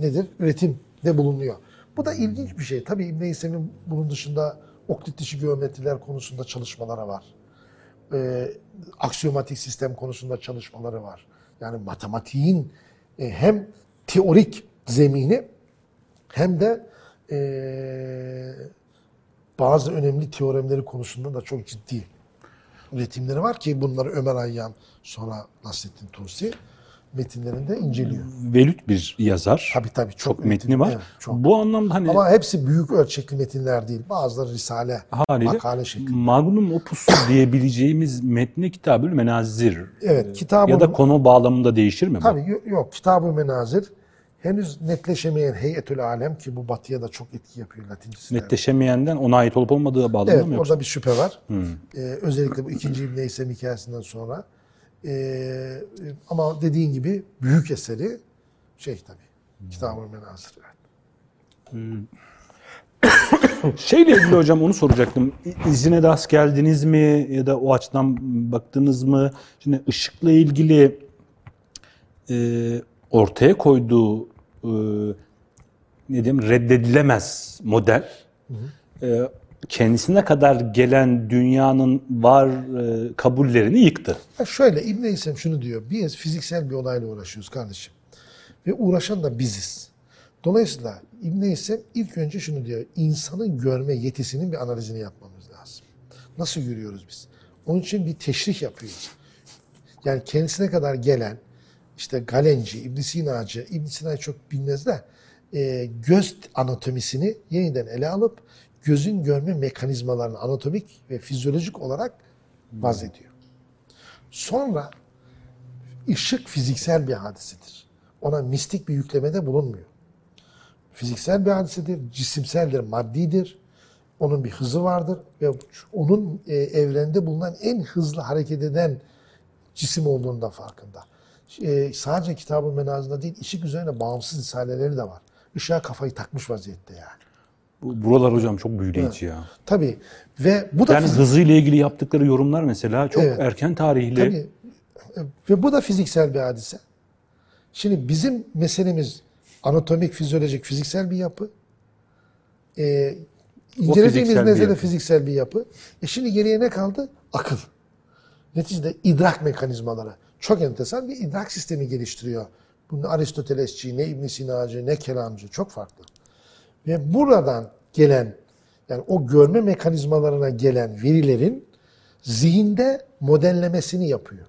Speaker 2: nedir? Üretimde bulunuyor. Bu da ilginç bir şey. Tabii İbn İsem'in bunun dışında oklit dışı geometriler konusunda çalışmaları var e, aksiyomatik sistem konusunda çalışmaları var. Yani matematiğin e, hem teorik zemini hem de e, bazı önemli teoremleri konusunda da çok ciddi üretimleri var ki bunları Ömer Hayyam sonra Nasrettin Tusi metinlerinde inceliyor.
Speaker 1: Velüt bir yazar.
Speaker 2: Tabii tabii çok,
Speaker 1: çok metni var.
Speaker 2: evet, çok.
Speaker 1: Bu anlamda hani
Speaker 2: Ama hepsi büyük ölçekli metinler değil. Bazıları risale,
Speaker 1: haliyle
Speaker 2: makale şeklinde.
Speaker 1: magnum opusu diyebileceğimiz metni Kitabül Menazir.
Speaker 2: Evet, kitabın
Speaker 1: Ya da konu bağlamında değişir mi bu?
Speaker 2: Tabii yo- yok. Kitab-ı Menazir henüz netleşemeyen Heyetül Alem ki bu batıya da çok etki yapıyor Latincesine.
Speaker 1: Netleşemeyenden ona ait olup olmadığı bağlamında
Speaker 2: Evet
Speaker 1: mı yoksa?
Speaker 2: orada bir şüphe var. Ee, özellikle bu ikinci İbn İsem hikayesinden sonra. Ee, ama dediğin gibi büyük eseri şey tabii. Kitab-ı Menazir. Evet.
Speaker 1: Şeyle ilgili hocam onu soracaktım. İzine de az geldiniz mi ya da o açıdan baktınız mı? Şimdi ışıkla ilgili e, ortaya koyduğu e, ne diyeyim reddedilemez model e, kendisine kadar gelen dünyanın var e, kabullerini yıktı.
Speaker 2: Ya şöyle İbn İsem şunu diyor. Biz fiziksel bir olayla uğraşıyoruz kardeşim. Ve uğraşan da biziz. Dolayısıyla İbn İsem ilk önce şunu diyor. İnsanın görme yetisinin bir analizini yapmamız lazım. Nasıl görüyoruz biz? Onun için bir teşrih yapıyoruz. Yani kendisine kadar gelen işte Galenci, İbn Sina'cı, İbn Sina'yı çok bilmez de e, göz anatomisini yeniden ele alıp gözün görme mekanizmalarını anatomik ve fizyolojik olarak vazediyor. Sonra ışık fiziksel bir hadisedir. Ona mistik bir yüklemede bulunmuyor. Fiziksel bir hadisedir, cisimseldir, maddidir. Onun bir hızı vardır ve onun e, evrende bulunan en hızlı hareket eden cisim olduğunu da farkında. E, sadece kitabın menazında değil, ışık üzerine bağımsız risaleleri de var. Işığa kafayı takmış vaziyette yani.
Speaker 1: Bu- Buralar hocam çok büyüleyici ya.
Speaker 2: Tabii ve bu da
Speaker 1: Yani hızıyla ilgili yaptıkları yorumlar mesela çok
Speaker 2: Evet.
Speaker 1: erken tarihli.
Speaker 2: Tabii. Ve bu da fiziksel bir hadise. Şimdi bizim meselemiz anatomik, fizyolojik, fiziksel bir yapı. Ee, incelediğimiz
Speaker 1: yapı.
Speaker 2: fiziksel bir yapı. E şimdi geriye ne kaldı? Akıl. Neticede idrak mekanizmaları. Çok enteresan bir idrak sistemi geliştiriyor. Bunu Aristotelesçi, ne İbn Sina'cı, ne kelamcı çok farklı. Ve buradan gelen yani o görme mekanizmalarına gelen verilerin zihinde modellemesini yapıyor.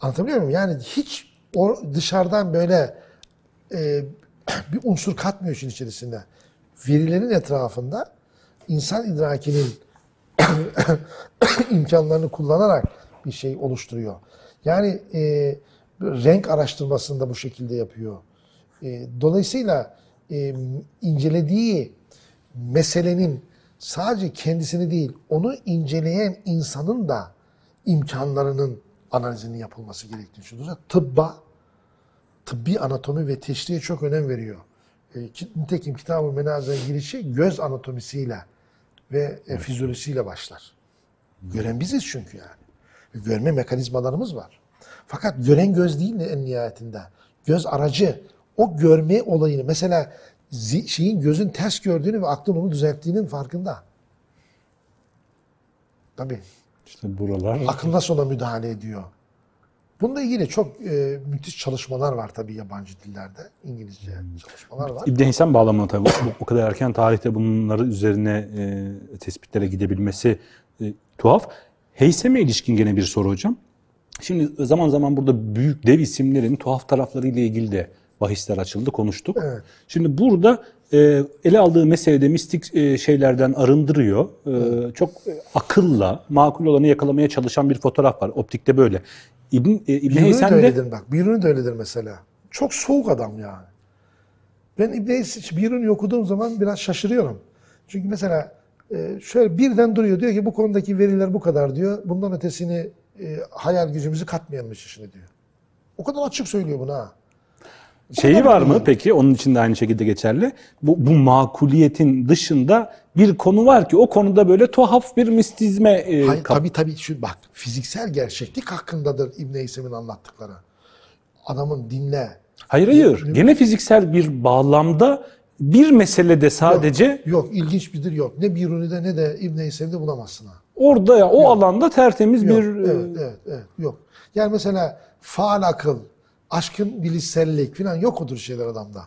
Speaker 2: Anlatabiliyor muyum? Yani hiç o dışarıdan böyle e, bir unsur katmıyor işin içerisinde. Verilerin etrafında insan idrakinin imkanlarını kullanarak bir şey oluşturuyor. Yani e, renk araştırmasını da bu şekilde yapıyor. E, dolayısıyla e, incelediği meselenin sadece kendisini değil, onu inceleyen insanın da imkanlarının analizinin yapılması gerektiğini düşünüyoruz. Tıbba, tıbbi anatomi ve teşrihe çok önem veriyor. E, ki- nitekim Kitab-ı Menazer'in girişi göz anatomisiyle ve e, fizyolojisiyle başlar. Gören biziz çünkü yani. Görme mekanizmalarımız var. Fakat gören göz değil en nihayetinde. Göz aracı. O görme olayını mesela şeyin gözün ters gördüğünü ve aklın onu düzelttiğinin farkında. Tabii.
Speaker 1: İşte buralar.
Speaker 2: Akıl nasıl ona müdahale ediyor? Bununla ilgili çok e, müthiş çalışmalar var tabii yabancı dillerde. İngilizce çalışmalar var.
Speaker 1: İbn Heysen bağlamında tabii bu kadar erken tarihte bunları üzerine e, tespitlere gidebilmesi e, tuhaf. Heysem'e ilişkin gene bir soru hocam. Şimdi zaman zaman burada büyük dev isimlerin tuhaf taraflarıyla ilgili de bahisler açıldı, konuştuk.
Speaker 2: Evet.
Speaker 1: Şimdi burada e, ele aldığı meselede mistik e, şeylerden arındırıyor. E, Çok e, akılla, makul olanı yakalamaya çalışan bir fotoğraf var. Optikte böyle. İbn, e, İbn
Speaker 2: Biruni de öyledir bak. Biruni de öyledir mesela. Çok soğuk adam yani. Ben İbn Biruni okuduğum zaman biraz şaşırıyorum. Çünkü mesela e, şöyle birden duruyor diyor ki bu konudaki veriler bu kadar diyor. Bundan ötesini e, hayal gücümüzü katmayalım işine diyor. O kadar açık söylüyor bunu ha.
Speaker 1: Şeyi var mı peki? Onun için de aynı şekilde geçerli. Bu, bu makuliyetin dışında bir konu var ki o konuda böyle tuhaf bir mistizme e,
Speaker 2: Hayır,
Speaker 1: kap-
Speaker 2: tabii tabii şu bak fiziksel gerçeklik hakkındadır İbn Heysem'in anlattıkları. Adamın dinle.
Speaker 1: Hayır hayır. Gene fiziksel bir bağlamda bir meselede sadece
Speaker 2: Yok ilginç bidir yok. Ne Biruni'de ne de İbn Heysem'de bulamazsın ha.
Speaker 1: orada ya o alanda tertemiz
Speaker 2: Yok,
Speaker 1: bir
Speaker 2: evet, evet, evet, yok. Yani mesela faal akıl, aşkın bilişsellik falan yok odur şeyler adamda.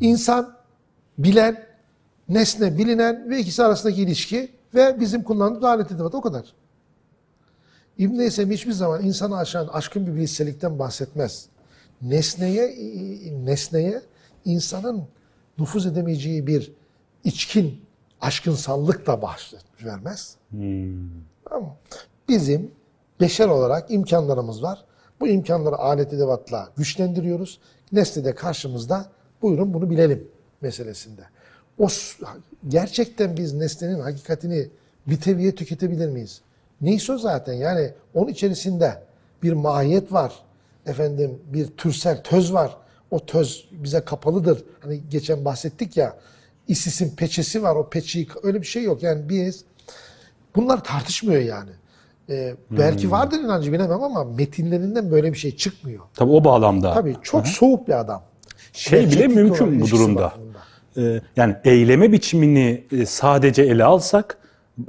Speaker 2: İnsan, bilen, nesne, bilinen ve ikisi arasındaki ilişki ve bizim kullandığımız alet edevat o kadar. İbn Heysem hiçbir zaman insanı aşan aşkın bir bilişsellikten bahsetmez. Nesneye, nesneye insanın nüfuz edemeyeceği bir içkin, aşkınsallık da bahşet vermez. Tamam mı? Bizim beşer olarak imkanlarımız var. Bu imkanları alet edevatla güçlendiriyoruz. Nesne de karşımızda buyurun bunu bilelim meselesinde. O gerçekten biz nesnenin hakikatini bir teviye tüketebilir miyiz? Neyse o zaten yani onun içerisinde bir mahiyet var. Efendim bir türsel töz var. O töz bize kapalıdır. Hani geçen bahsettik ya ISIS'in peçesi var. O peçeyi öyle bir şey yok. Yani biz Bunlar tartışmıyor yani. Ee, belki vardır inancı bilemem ama metinlerinden böyle bir şey çıkmıyor.
Speaker 1: tabii o bağlamda.
Speaker 2: Tabii çok soğuk bir adam.
Speaker 1: Şey bile
Speaker 2: Gerçeklik
Speaker 1: mümkün bu durumda.
Speaker 2: bakımından.
Speaker 1: E, yani eyleme biçimini e, sadece ele alsak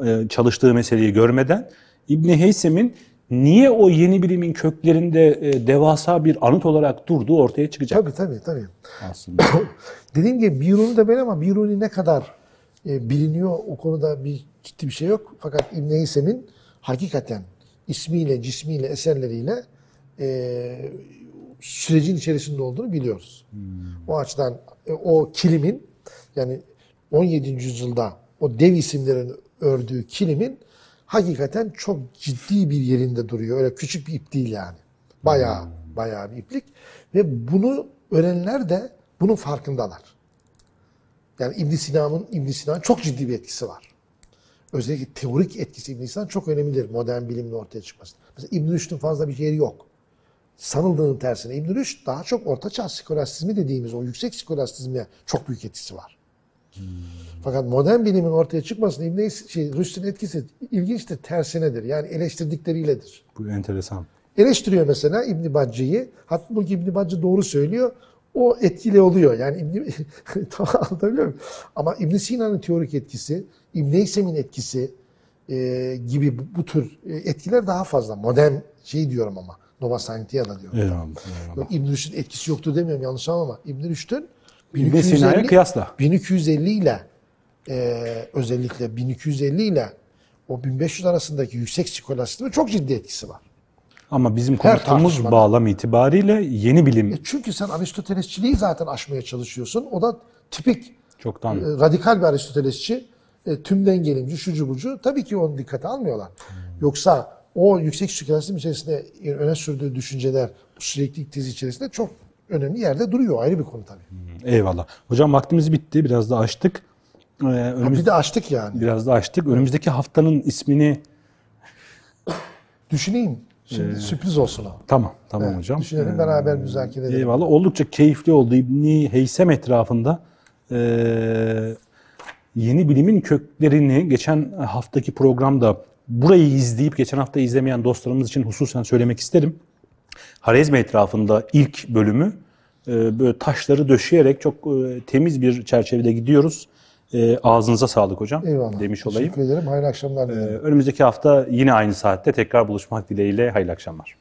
Speaker 1: e, çalıştığı meseleyi görmeden İbn Heysem'in niye o yeni bilimin köklerinde e, devasa bir anıt olarak durduğu ortaya çıkacak
Speaker 2: Tabii tabii tabii.
Speaker 1: aslında.
Speaker 2: Dediğim gibi Biruni de böyle ama Biruni ne kadar e, biliniyor o konuda bir ciddi bir şey yok. Fakat İbn Heysem'in hakikaten ismiyle, cismiyle, eserleriyle e, sürecin içerisinde olduğunu biliyoruz. O açıdan e, o kilimin yani 17. yüzyılda o dev isimlerin ördüğü kilimin hakikaten çok ciddi bir yerinde duruyor. Öyle küçük bir ip değil yani. Bayağı bayağı bir iplik ve bunu öğrenenler de bunun farkındalar. Yani İbn Sina'nın İbn Sina'nın çok ciddi bir etkisi var. Özellikle teorik etkisi İbn Sina çok önemlidir modern bilimin ortaya çıkması. Mesela İbn Rüşd'ün fazla bir yeri yok. Sanıldığının tersine İbn Rüşd daha çok ortaçağ skolastizmi dediğimiz o yüksek skolastizme çok büyük etkisi var. Fakat modern bilimin ortaya çıkmasında İbn şey, Rüşd'ün etkisi ilginçtir, tersinedir. Yani eleştirdikleriyledir.
Speaker 1: bu enteresan.
Speaker 2: Eleştiriyor mesela İbn Bacci'yi. Hatta bu İbn Bacci doğru söylüyor. O etkili oluyor. Yani İbn tamam anlatabiliyor muyum? Ama İbn Sina'nın teorik etkisi, İbn Heysem'in etkisi e, gibi bu, bu tür e, etkiler daha fazla. Modern şey diyorum ama. Nova Scientia'da diyorum.
Speaker 1: Eyvallah. eyvallah.
Speaker 2: İbn Rüşd'ün etkisi yoktur demiyorum yanlış anlama. İbn Rüşd'ün
Speaker 1: İbn Sina'ya kıyasla.
Speaker 2: 1250 ile e, özellikle 1250 ile o 1500 arasındaki yüksek skolastikte çok ciddi etkisi var.
Speaker 1: Ama bizim konuştuğumuz bağlam itibariyle yeni bilim
Speaker 2: E çünkü sen Aristotelesçiliği zaten aşmaya çalışıyorsun. O da tipik
Speaker 1: çoktan
Speaker 2: e, radikal bir Aristotelesçi, e, tümden gelimci, şucu bucu. Tabii ki onu dikkate almıyorlar. Yoksa o yüksek skolastik içerisinde öne sürdüğü düşünceler bu süreklilik tezi içerisinde çok önemli yerde duruyor. Ayrı bir konu tabii.
Speaker 1: Eyvallah. Hocam vaktimiz bitti. Biraz da açtık. Ee, önümüz,
Speaker 2: Bir de açtık yani.
Speaker 1: biraz da açtık. Önümüzdeki haftanın ismini
Speaker 2: Düşüneyim. Şimdi sürpriz olsun o.
Speaker 1: tamam tamam
Speaker 2: Evet,
Speaker 1: hocam.
Speaker 2: Düşünelim beraber müzakere edelim.
Speaker 1: Eyvallah. Oldukça keyifli oldu. İbni Heysem etrafında eee, yeni bilimin köklerini geçen haftaki programda burayı izleyip geçen hafta izlemeyen dostlarımız için hususen söylemek isterim. Harezm etrafında ilk bölümü e, böyle taşları döşeyerek çok e, temiz bir çerçevede gidiyoruz. E, ağzınıza sağlık hocam
Speaker 2: Eyvallah.
Speaker 1: demiş olayım.
Speaker 2: Teşekkür ederim. Hayırlı akşamlar
Speaker 1: E,
Speaker 2: dilerim.
Speaker 1: önümüzdeki hafta yine aynı saatte tekrar buluşmak dileğiyle hayırlı akşamlar.